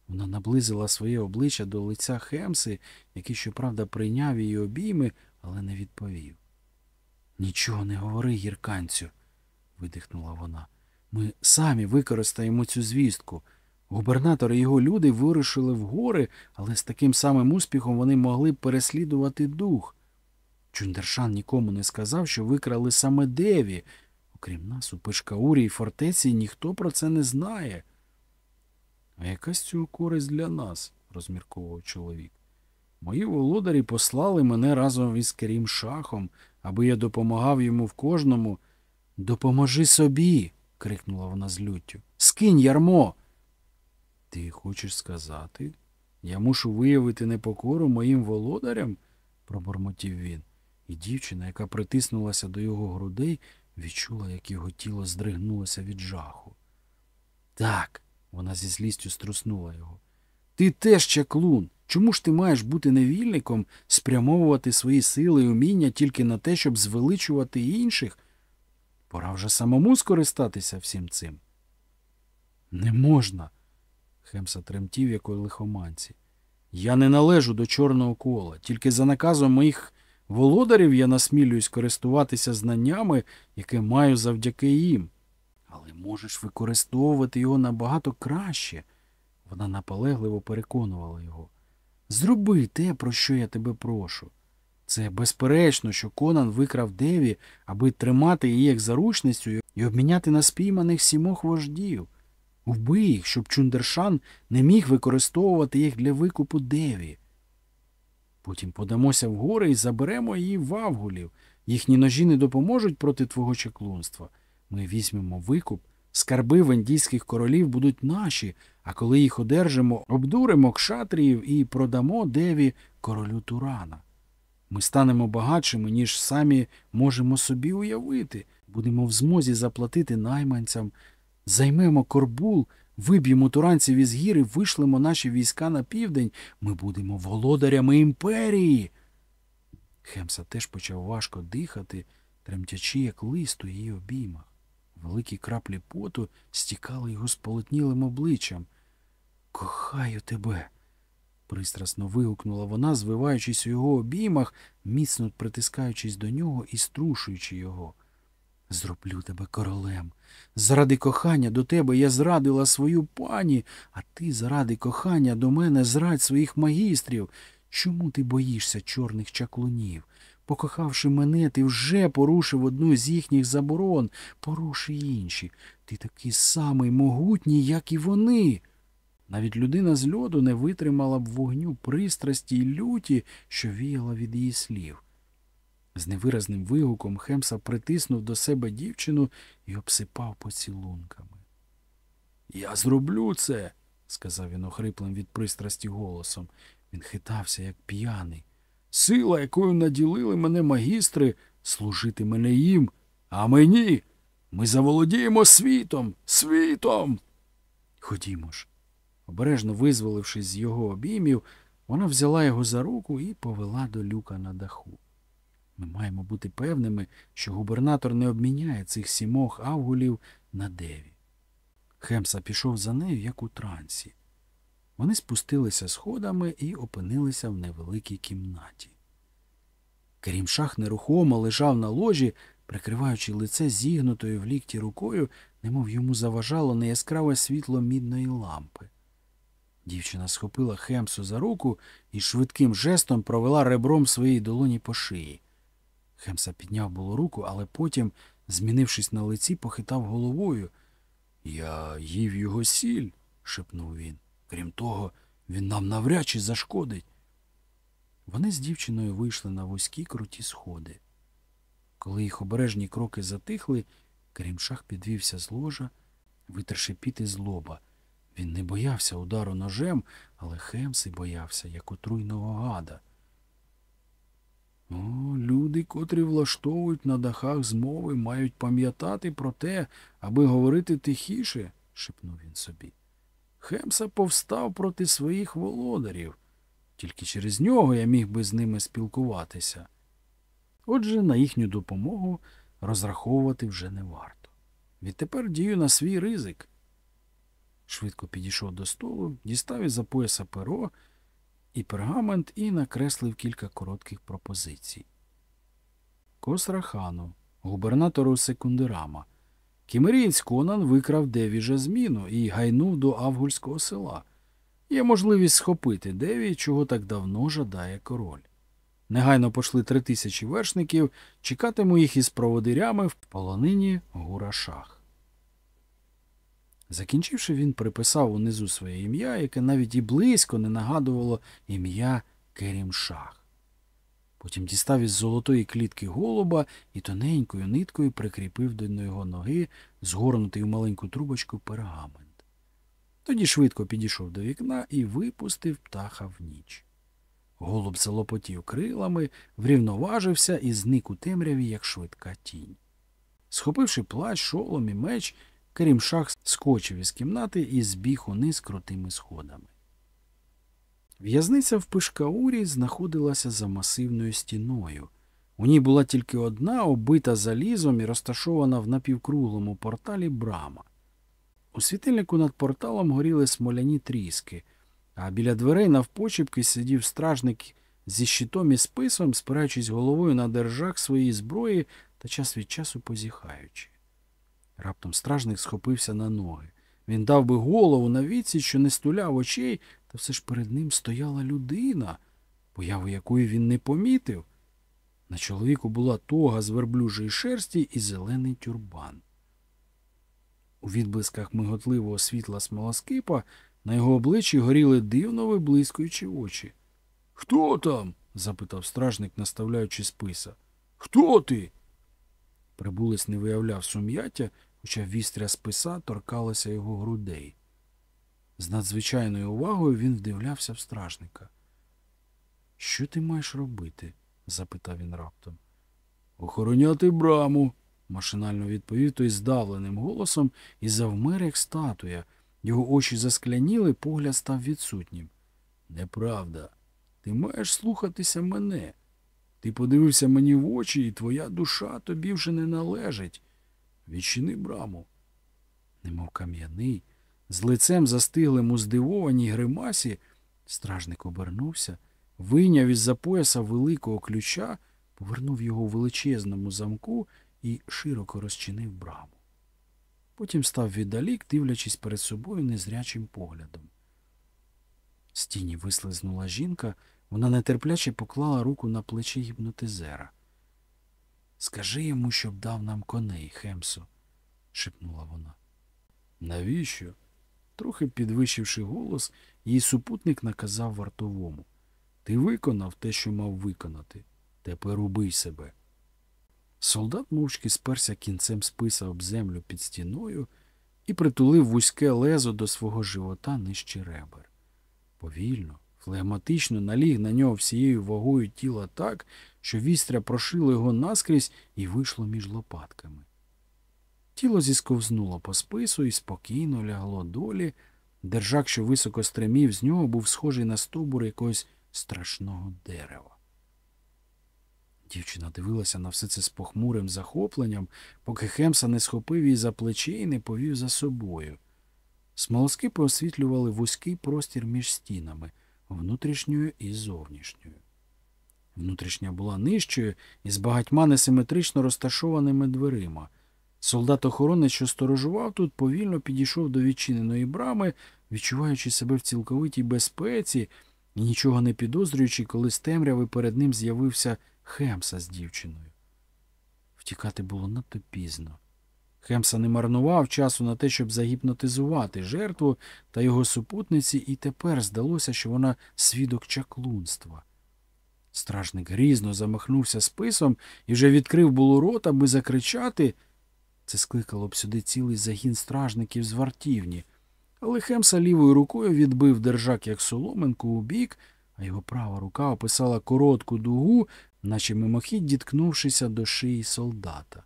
Вона наблизила своє обличчя до лиця Хемси, який, щоправда, прийняв її обійми, але не відповів. Нічого не говори, гірканцю, видихнула вона. Ми самі використаємо цю звістку. Губернатор і його люди вирушили в гори, але з таким самим успіхом вони могли б переслідувати дух. Чундершан нікому не сказав, що викрали саме Деві. Окрім нас, у Пешкаурі і фортеці ніхто про це не знає. А яка з цього користь для нас, розмірковував чоловік. Мої володарі послали мене разом із Керім Шахом, аби я допомагав йому в кожному. Допоможи собі. крикнула вона з люттю. Скинь ярмо. Ти хочеш сказати? Я мушу виявити непокору моїм володарям? пробормотів він, і дівчина, яка притиснулася до його грудей, відчула, як його тіло здригнулося від жаху. Так, вона зі злістю струснула його. Ти теж чаклун. Чому ж ти маєш бути невільником, спрямовувати свої сили і уміння тільки на те, щоб звеличувати інших? Пора вже самому скористатися всім цим. Не можна. Хемса тремтів, як у лихоманці. Я не належу до чорного кола. Тільки за наказом моїх володарів я насмілююсь користуватися знаннями, яке маю завдяки їм. Але можеш використовувати його набагато краще. Вона наполегливо переконувала його. Зроби те, про що я тебе прошу. Це безперечно, що Конан викрав Деві, аби тримати її як заручницю і обміняти на спійманих сімох вождів. Вбий їх, щоб Чундершан не міг використовувати їх для викупу Деві. Потім подамося в гори і заберемо її в Авгулів. Їхні ножі не допоможуть проти твого чеклунства. Ми візьмемо викуп, скарби вендійських королів будуть наші, а коли їх одержимо, обдуримо кшатріїв і продамо Деві королю Турана. Ми станемо багатшими, ніж самі можемо собі уявити. Будемо в змозі заплатити найманцям, займемо корбул, виб'ємо туранців із гір і вишлемо наші війська на південь. Ми будемо володарями імперії. Хемса теж почав важко дихати, тремтячи, як лист у її обіймах. Великі краплі поту стікали його сполотнілим обличчям. Кохаю тебе. пристрасно вигукнула вона, звиваючись у його обіймах, міцно притискаючись до нього і струшуючи його. Зроблю тебе королем. Заради кохання до тебе я зрадила свою пані, а ти заради кохання до мене зрадь своїх магістрів. Чому ти боїшся чорних чаклунів? Покохавши мене, ти вже порушив одну з їхніх заборон, поруши інші. Ти такий самий могутній, як і вони. Навіть людина з льоду не витримала б вогню пристрасті й люті, що віяла від її слів. З невиразним вигуком Хемса притиснув до себе дівчину і обсипав поцілунками. Я зроблю це, сказав він охриплим від пристрасті голосом. Він хитався, як п'яний. Сила, якою наділили мене магістри, служити мене їм, а мені. Ми заволодіємо світом, світом. Ходімо ж. Обережно визволившись з його обіймів, вона взяла його за руку і повела до люка на даху. Ми маємо бути певними, що губернатор не обміняє цих сімох авгулів на деві. Хемса пішов за нею, як у трансі. Вони спустилися сходами і опинилися в невеликій кімнаті. Керімшах нерухомо лежав на ложі, прикриваючи лице зігнутою в лікті рукою, немов йому заважало неяскраве світло мідної лампи. Дівчина схопила Хемсу за руку і швидким жестом провела ребром своєї долоні по шиї. Хемса підняв було руку, але потім, змінившись на лиці, похитав головою. Я їв його сіль, шепнув він. Крім того, він нам навряд чи зашкодить. Вони з дівчиною вийшли на вузькі круті сходи. Коли їх обережні кроки затихли, Керімшах підвівся з ложа, витерши піти з лоба. Він не боявся удару ножем, але Хемси боявся, як отруйного гада. О, люди, котрі влаштовують на дахах змови, мають пам'ятати про те, аби говорити тихіше, шепнув він собі. Хемса повстав проти своїх володарів. Тільки через нього я міг би з ними спілкуватися. Отже, на їхню допомогу розраховувати вже не варто. Відтепер дію на свій ризик. Швидко підійшов до столу, дістав із за пояса перо і пергамент і накреслив кілька коротких пропозицій. Косрахану, губернатору Секундерама. Кімерієць Конан викрав Девіжа зміну і гайнув до Авгульського села. Є можливість схопити Деві, чого так давно жадає король. Негайно пошли три тисячі вершників, чекатиму їх із проводирями в полонині Гурашах. Закінчивши, він приписав унизу своє ім'я, яке навіть і близько не нагадувало ім'я Керімшах. Потім дістав із золотої клітки голуба і тоненькою ниткою прикріпив до його ноги згорнутий у маленьку трубочку пергамент. Тоді швидко підійшов до вікна і випустив птаха в ніч. Голуб залопотів крилами, врівноважився і зник у темряві, як швидка тінь. Схопивши плащ, шолом і меч, Керімшах скочив із кімнати і збіг униз крутими сходами. В'язниця в Пишкаурі знаходилася за масивною стіною. У ній була тільки одна, оббита залізом і розташована в напівкруглому порталі брама. У світильнику над порталом горіли смоляні тріски, а біля дверей навпочіпки сидів стражник зі щитом і списом, спираючись головою на держак своєї зброї та час від часу позіхаючи. Раптом стражник схопився на ноги. Він дав би голову на віці, що не стуляв очей, та все ж перед ним стояла людина, появу якої він не помітив. На чоловіку була тога з верблюжої шерсті і зелений тюрбан. У відблисках миготливого світла смолоскипа на його обличчі горіли дивно виблискуючі очі. Хто там? запитав стражник, наставляючи списа. Хто ти? Прибулець не виявляв сум'яття, хоча вістря списа торкалася його грудей. З надзвичайною увагою він вдивлявся в стражника. Що ти маєш робити? запитав він раптом. Охороняти браму, машинально відповів той здавленим голосом і завмер, як статуя. Його очі заскляніли, погляд став відсутнім. Неправда. Ти маєш слухатися мене. Ти подивився мені в очі, і твоя душа тобі вже не належить. Відчини браму. Немов кам'яний, з лицем застиглим у здивованій гримасі, стражник обернувся, вийняв із за пояса великого ключа, повернув його в величезному замку і широко розчинив браму. Потім став віддалік, дивлячись перед собою незрячим поглядом. З тіні вислизнула жінка, вона нетерпляче поклала руку на плечі гіпнотизера. Скажи йому, щоб дав нам коней, Хемсо, шепнула вона. Навіщо? Трохи підвищивши голос, її супутник наказав вартовому. Ти виконав те, що мав виконати. Тепер убий себе. Солдат мовчки сперся кінцем списа об землю під стіною і притулив вузьке лезо до свого живота нижче ребер. Повільно, флегматично наліг на нього всією вагою тіла так, що вістря прошило його наскрізь і вийшло між лопатками. Тіло зісковзнуло по спису і спокійно лягло долі. Держак, що високо стремів, з нього був схожий на стовбур якогось страшного дерева. Дівчина дивилася на все це з похмурим захопленням, поки Хемса не схопив її за плече і не повів за собою. Смолоскипи освітлювали вузький простір між стінами, внутрішньою і зовнішньою. Внутрішня була нижчою і з багатьма несиметрично розташованими дверима. Солдат-охоронець, що сторожував тут, повільно підійшов до відчиненої брами, відчуваючи себе в цілковитій безпеці і нічого не підозрюючи, коли з темряви перед ним з'явився Хемса з дівчиною. Втікати було надто пізно. Хемса не марнував часу на те, щоб загіпнотизувати жертву та його супутниці, і тепер здалося, що вона свідок чаклунства. Стражник грізно замахнувся списом і вже відкрив було рот, аби закричати. Це скликало б сюди цілий загін стражників з вартівні. Але Хемса лівою рукою відбив держак як соломинку у бік, а його права рука описала коротку дугу, наче мимохідь діткнувшися до шиї солдата.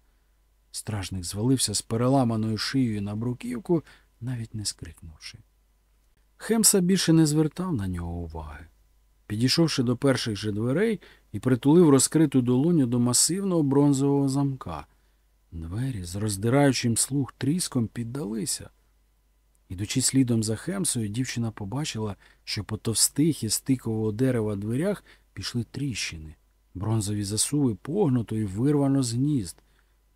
Стражник звалився з переламаною шиєю на бруківку, навіть не скрикнувши. Хемса більше не звертав на нього уваги. Підійшовши до перших же дверей і притулив розкриту долоню до масивного бронзового замка. Двері з роздираючим слух тріском піддалися. Ідучи слідом за Хемсою, дівчина побачила, що по товстих із стикового дерева дверях пішли тріщини. Бронзові засуви погнуто і вирвано з гнізд.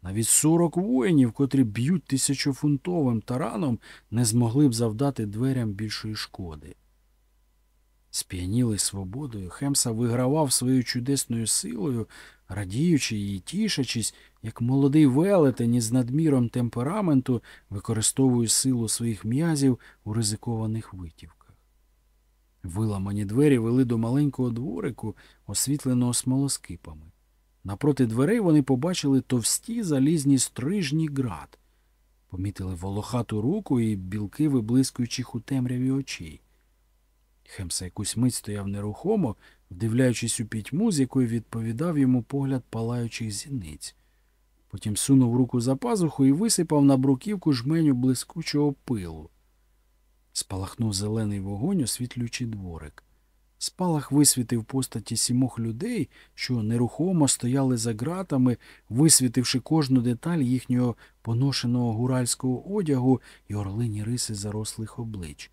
Навіть сорок воїнів, котрі б'ють тисячофунтовим тараном, не змогли б завдати дверям більшої шкоди. Сп'янілий свободою, Хемса вигравав своєю чудесною силою, радіючи і тішачись, як молодий велетень із надміром темпераменту використовує силу своїх м'язів у ризикованих витівках. Виламані двері вели до маленького дворику, освітленого смолоскипами. Напроти дверей вони побачили товсті залізні стрижні град, помітили волохату руку і білки виблискуючих у темряві очей. Хемса якусь мить стояв нерухомо, вдивляючись у пітьму, з якої відповідав йому погляд палаючих зіниць. Потім сунув руку за пазуху і висипав на бруківку жменю блискучого пилу. Спалахнув зелений вогонь, освітлюючи дворик. Спалах висвітив постаті сімох людей, що нерухомо стояли за ґратами, висвітивши кожну деталь їхнього поношеного гуральського одягу і орлині риси зарослих облич.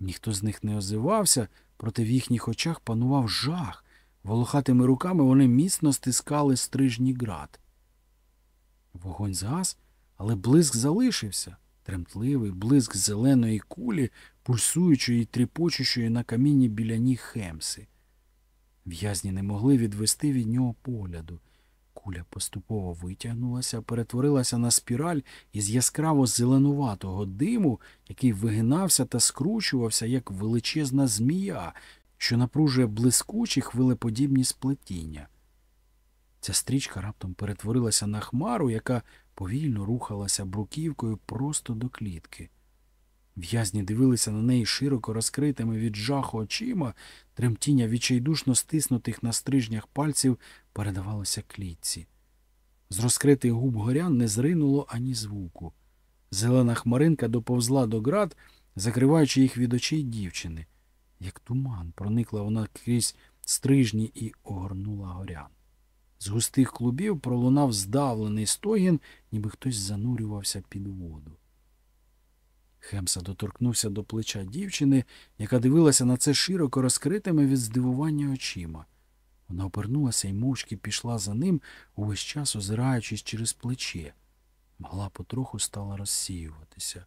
Ніхто з них не озивався, проте в їхніх очах панував жах. Волохатими руками вони міцно стискали стрижні град. Вогонь згас, але блиск залишився тремтливий блиск зеленої кулі, пульсуючої і тріпочущої на камінні біля ніг Хемси. В'язні не могли відвести від нього погляду. Куля поступово витягнулася, перетворилася на спіраль із яскраво зеленуватого диму, який вигинався та скручувався, як величезна змія, що напружує блискучі хвилеподібні сплетіння. Ця стрічка раптом перетворилася на хмару, яка повільно рухалася бруківкою просто до клітки. В'язні дивилися на неї широко розкритими від жаху очима, тремтіння відчайдушно стиснутих на стрижнях пальців передавалося клітці. З розкритих губ горян не зринуло ані звуку. Зелена хмаринка доповзла до град, закриваючи їх від очей дівчини. Як туман проникла вона крізь стрижні і огорнула горян. З густих клубів пролунав здавлений стогін, ніби хтось занурювався під воду. Хемса доторкнувся до плеча дівчини, яка дивилася на це широко розкритими від здивування очима. Вона обернулася і мовчки пішла за ним, увесь час озираючись через плече. Мала потроху стала розсіюватися.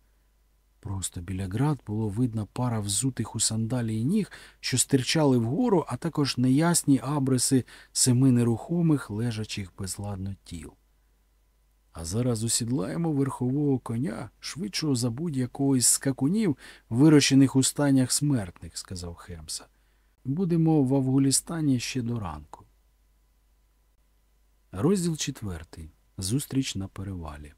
Просто біля град було видно пара взутих у сандалії ніг, що стирчали вгору, а також неясні абриси семи нерухомих, лежачих безладно тіл. А зараз усідлаємо верхового коня, швидшого за будь-якого із скакунів, вирощених у станях смертних, сказав Хемса. Будемо в Авгулістані ще до ранку. Розділ четвертий. Зустріч на перевалі.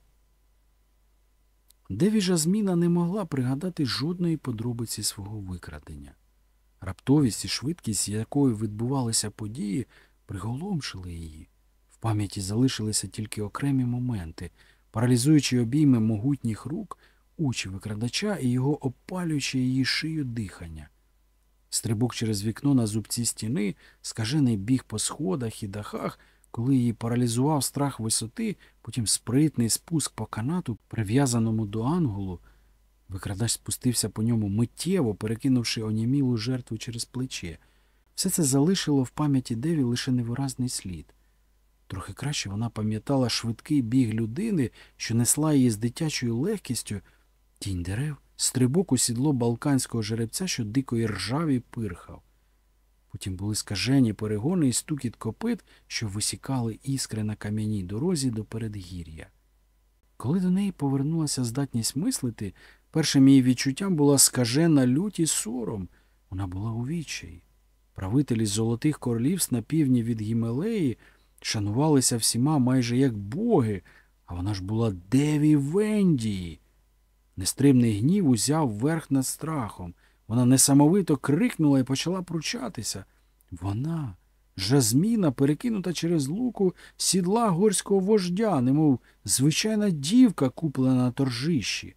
Девіжа зміна не могла пригадати жодної подробиці свого викрадення. Раптовість і швидкість, якою відбувалися події, приголомшили її. В пам'яті залишилися тільки окремі моменти, паралізуючи обійми могутніх рук, очі викрадача і його опалюючи її шию дихання. Стрибок через вікно на зубці стіни, скажений біг по сходах і дахах – коли її паралізував страх висоти, потім спритний спуск по канату, прив'язаному до ангулу, викрадач спустився по ньому миттєво, перекинувши онімілу жертву через плече. Все це залишило в пам'яті Деві лише невиразний слід. Трохи краще вона пам'ятала швидкий біг людини, що несла її з дитячою легкістю, тінь дерев, стрибок у сідло балканського жеребця, що дико і ржаві пирхав. Потім були скажені перегони і стукіт копит, що висікали іскри на кам'яній дорозі до передгір'я. Коли до неї повернулася здатність мислити, першим її відчуттям була скажена лють і сором. Вона була у відчаї. Правителі золотих королівств на півдні від Гімелеї шанувалися всіма майже як боги, а вона ж була Деві Вендії. Нестримний гнів узяв верх над страхом. Вона несамовито крикнула і почала пручатися. Вона, жазміна, перекинута через луку сідла горського вождя, немов звичайна дівка, куплена на торжищі.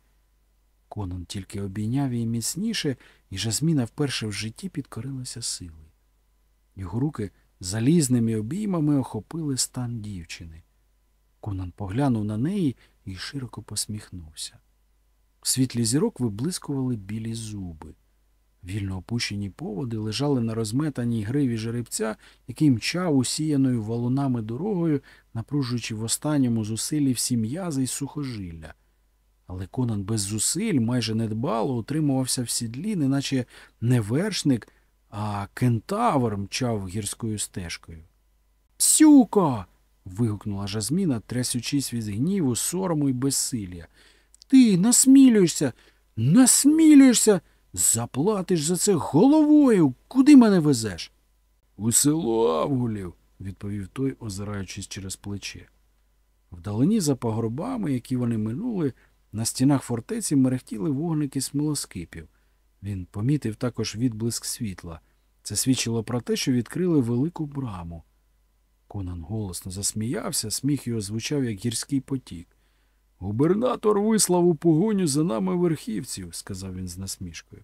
Конан тільки обійняв її міцніше, і Жасміна вперше в житті підкорилася сили. Його руки залізними обіймами охопили стан дівчини. Конан поглянув на неї і широко посміхнувся. В світлі зірок виблискували білі зуби. Вільно опущені поводи лежали на розметаній гриві жеребця, який мчав усіяною валунами дорогою, напружуючи в останньому зусиллі всі м'язи й сухожилля. Але Конан без зусиль, майже недбало, утримувався в сідлі, неначе не вершник, а кентавр мчав гірською стежкою. Псюко. вигукнула Жазміна, трясучись від гніву, сорому й безсилля. Ти насмілюєшся, насмілюєшся. Заплатиш за це головою. Куди мене везеш? У село Авгулів, відповів той, озираючись через плече. Вдалині за пагорбами, які вони минули, на стінах фортеці мерехтіли вогники смолоскипів. Він помітив також відблиск світла. Це свідчило про те, що відкрили велику браму. Конан голосно засміявся, сміх його звучав, як гірський потік. Губернатор вислав у погоню за нами верхівців, сказав він з насмішкою.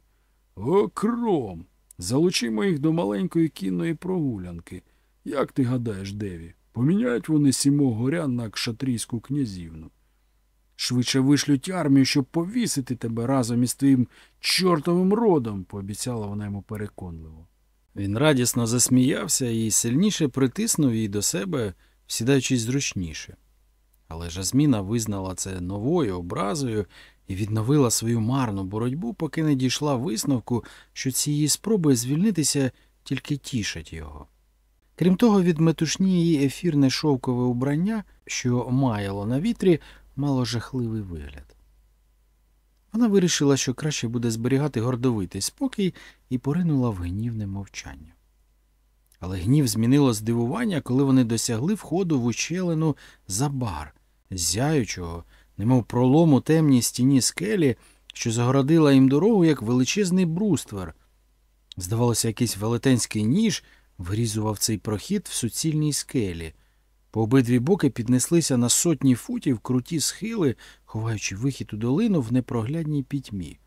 Окром. Залучимо їх до маленької кінної прогулянки. Як ти гадаєш, Деві? Поміняють вони сімох горян на кшатрійську князівну. Швидше вишлють армію, щоб повісити тебе разом із твоїм чортовим родом, пообіцяла вона йому переконливо. Він радісно засміявся і сильніше притиснув її до себе, сідаючись зручніше. Але Жазміна визнала це новою образою і відновила свою марну боротьбу, поки не дійшла висновку, що ці її спроби звільнитися тільки тішать його. Крім того, від метушні її ефірне шовкове убрання, що маяло на вітрі, мало жахливий вигляд. Вона вирішила, що краще буде зберігати гордовитий спокій, і поринула в гнівне мовчання. Але гнів змінило здивування, коли вони досягли входу в ущелину за бар, зяючого, немов пролому темній стіні скелі, що загородила їм дорогу, як величезний бруствер. Здавалося, якийсь велетенський ніж вирізував цей прохід в суцільній скелі. По обидві боки піднеслися на сотні футів круті схили, ховаючи вихід у долину в непроглядній пітьмі.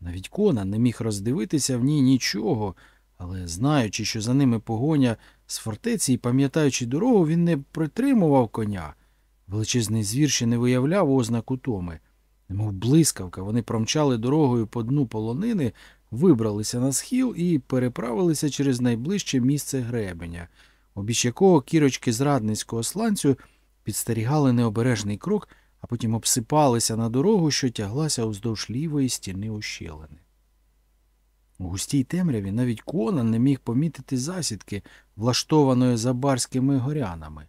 Навіть Конан не міг роздивитися в ній нічого, але, знаючи, що за ними погоня з фортеці і пам'ятаючи дорогу, він не притримував коня. Величезний звір ще не виявляв ознак утоми. Немов блискавка, вони промчали дорогою по дну полонини, вибралися на схил і переправилися через найближче місце гребеня, обіч якого кірочки зрадницького сланцю підстерігали необережний крок, а потім обсипалися на дорогу, що тяглася уздовж лівої стіни ущелини. У густій темряві навіть Конан не міг помітити засідки, влаштованої забарськими горянами.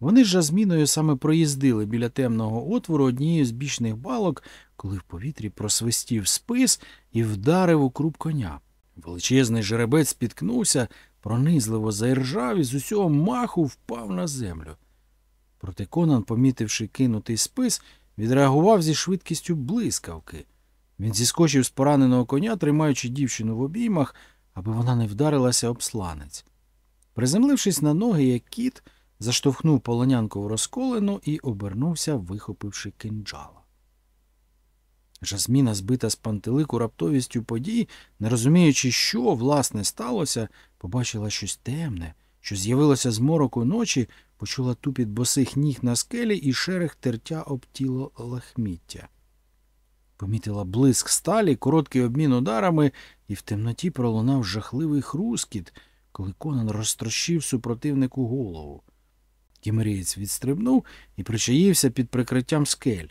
Вони ж зміною саме проїздили біля темного отвору однією з бічних балок, коли в повітрі просвистів спис і вдарив у круп коня. Величезний жеребець спіткнувся, пронизливо заіржав і з усього маху впав на землю. Проте Конан, помітивши кинутий спис, відреагував зі швидкістю блискавки. Він зіскочив з пораненого коня, тримаючи дівчину в обіймах, аби вона не вдарилася об сланець. Приземлившись на ноги, як кіт, заштовхнув полонянку в розколену і обернувся, вихопивши кинджала. Жасміна, збита з пантелику раптовістю подій, не розуміючи, що власне сталося, побачила щось темне, що з'явилося з мороку ночі, почула тупіт босих ніг на скелі і шерех тертя об тіло лахміття. Помітила блиск сталі, короткий обмін ударами, і в темноті пролунав жахливий хрускіт, коли Конан розтрощив супротивнику голову. Кімерієць відстрибнув і причаївся під прикриттям скель.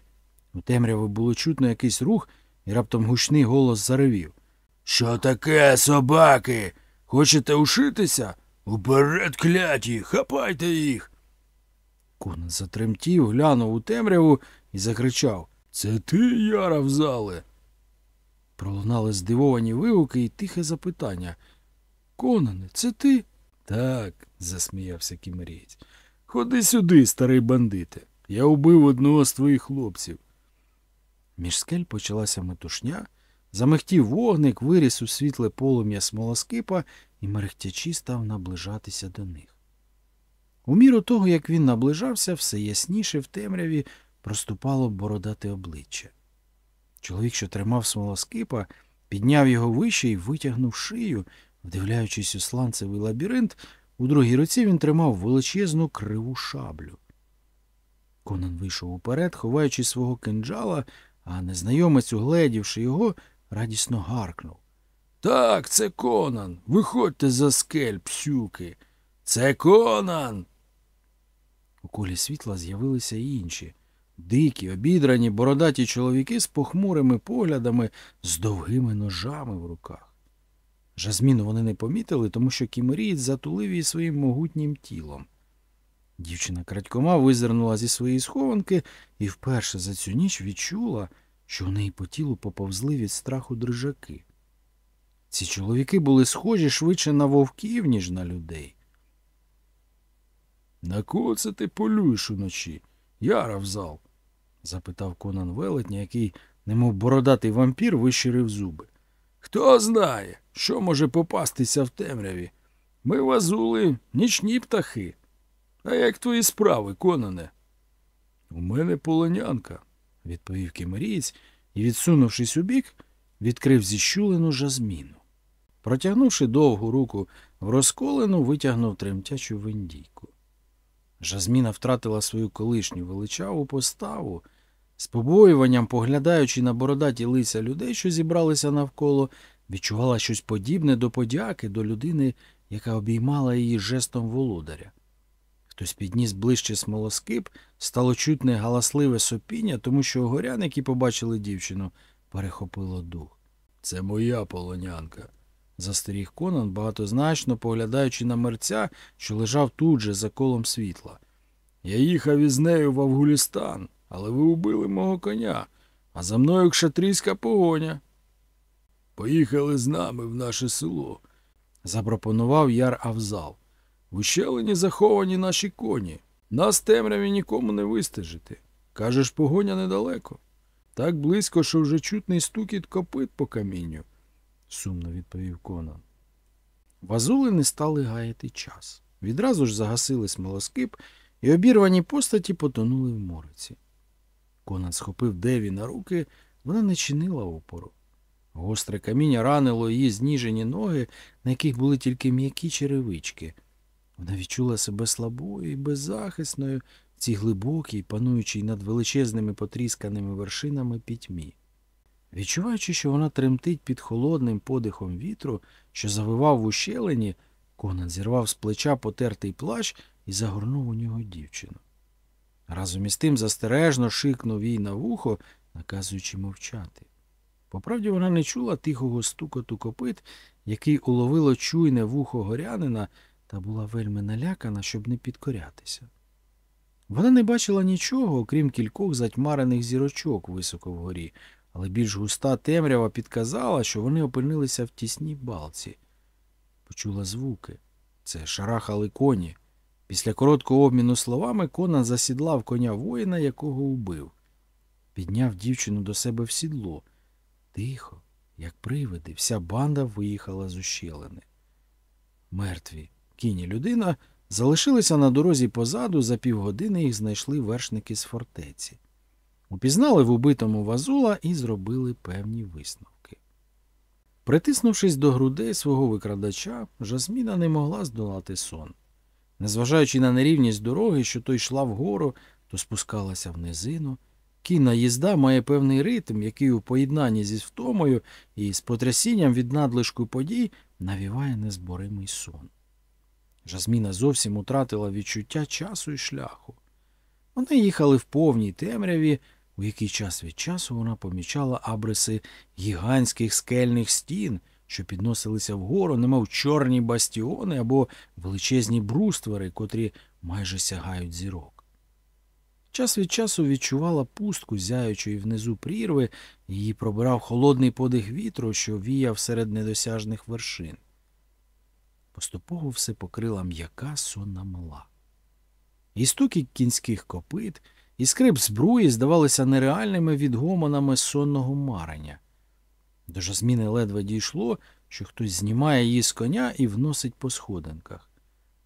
У темряві було чутно якийсь рух, і раптом гучний голос заревів. Що таке, собаки? Хочете ушитися? Уперед, кляті, хапайте їх. Конан затремтів, глянув у темряву і закричав Це ти, Яра, в зале? Пролунали здивовані вигуки і тихе запитання. Конане, це ти? Так, засміявся кімерієць. Ходи сюди, старий бандите. Я убив одного з твоїх хлопців. Між скель почалася метушня, замихтів вогник, виріс у світле полум'я смолоскипа і мерехтячи став наближатися до них. У міру того, як він наближався, все ясніше в темряві проступало бородате обличчя. Чоловік, що тримав смолоскипа, підняв його вище і витягнув шию, вдивляючись у сланцевий лабіринт, у другій руці він тримав величезну криву шаблю. Конан вийшов уперед, ховаючи свого кинджала, а незнайомець, угледівши його, радісно гаркнув. Так, це Конан. Виходьте за скель, псюки. Це Конан. У колі світла з'явилися й інші. Дикі, обідрані, бородаті чоловіки з похмурими поглядами, з довгими ножами в руках. Жазміну вони не помітили, тому що кімерієць затулив її своїм могутнім тілом. Дівчина крадькома визирнула зі своєї схованки і вперше за цю ніч відчула, що у неї по тілу поповзли від страху дрижаки. Ці чоловіки були схожі швидше на вовків, ніж на людей. На кого це ти полюєш уночі? Яра в зал? запитав Конан велетня, який, немов бородатий вампір, вищирив зуби. Хто знає, що може попастися в темряві? Ми вазули нічні птахи. А як твої справи, Конане? У мене полонянка, відповів кімерієць і, відсунувшись у бік, відкрив зіщулену жазміну. Протягнувши довгу руку в розколену, витягнув тремтячу вендійку. Жазміна втратила свою колишню величаву поставу, з побоюванням, поглядаючи на бородаті лиця людей, що зібралися навколо, відчувала щось подібне до подяки до людини, яка обіймала її жестом володаря. Хтось підніс ближче смолоскип, стало чутне галасливе сопіння, тому що горян, які побачили дівчину, перехопило дух. Це моя полонянка, застеріг Конан, багатозначно поглядаючи на мерця, що лежав тут же за колом світла. Я їхав із нею в Авгулістан, але ви убили мого коня, а за мною кшатрійська погоня. Поїхали з нами в наше село, запропонував яр Авзал. В ущелині заховані наші коні. Нас темряві нікому не вистежити. Кажеш, погоня недалеко. Так близько, що вже чутний стукіт копит по камінню, сумно відповів Конан. Вазули не стали гаяти час. Відразу ж загасили смолоскип, і обірвані постаті потонули в мориці. Конан схопив Деві на руки, вона не чинила опору. Гостре каміння ранило її зніжені ноги, на яких були тільки м'які черевички. Вона відчула себе слабою і беззахисною в цій глибокій, пануючій над величезними потрісканими вершинами пітьмі. Відчуваючи, що вона тремтить під холодним подихом вітру, що завивав в ущелині, Конан зірвав з плеча потертий плащ і загорнув у нього дівчину. Разом із тим застережно шикнув їй на вухо, наказуючи мовчати. Поправді вона не чула тихого стукоту копит, який уловило чуйне вухо горянина, та була вельми налякана, щоб не підкорятися. Вона не бачила нічого, окрім кількох затьмарених зірочок високо вгорі, але більш густа темрява підказала, що вони опинилися в тісній балці. Почула звуки. Це шарахали коні. Після короткого обміну словами Конан засідлав коня воїна, якого убив. Підняв дівчину до себе в сідло. Тихо, як привиди, вся банда виїхала з ущелини. Мертві кінь і людина залишилися на дорозі позаду, за півгодини їх знайшли вершники з фортеці. Упізнали в убитому вазула і зробили певні висновки. Притиснувшись до грудей свого викрадача, Жасміна не могла здолати сон. Незважаючи на нерівність дороги, що то йшла вгору, то спускалася в низину, кінна їзда має певний ритм, який у поєднанні зі втомою і з потрясінням від надлишку подій навіває незборимий сон. Жазміна зовсім утратила відчуття часу і шляху. Вони їхали в повній темряві, у який час від часу вона помічала абриси гігантських скельних стін, що підносилися вгору, немов чорні бастіони або величезні бруствери, котрі майже сягають зірок. Час від часу відчувала пустку зяючої внизу прірви, її пробирав холодний подих вітру, що віяв серед недосяжних вершин. Поступово все покрила м'яка сонна мала. І стуки кінських копит, і скрип збруї здавалися нереальними відгомонами сонного марення. До Жазміни ледве дійшло, що хтось знімає її з коня і вносить по сходинках.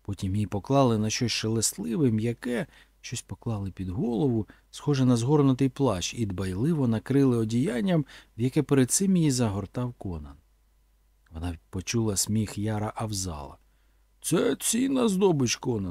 Потім її поклали на щось шелестливе, м'яке, щось поклали під голову, схоже на згорнутий плащ, і дбайливо накрили одіянням, в яке перед цим її загортав Конан. Вона почула сміх Яра Авзала. Це цінна здобич, Конан.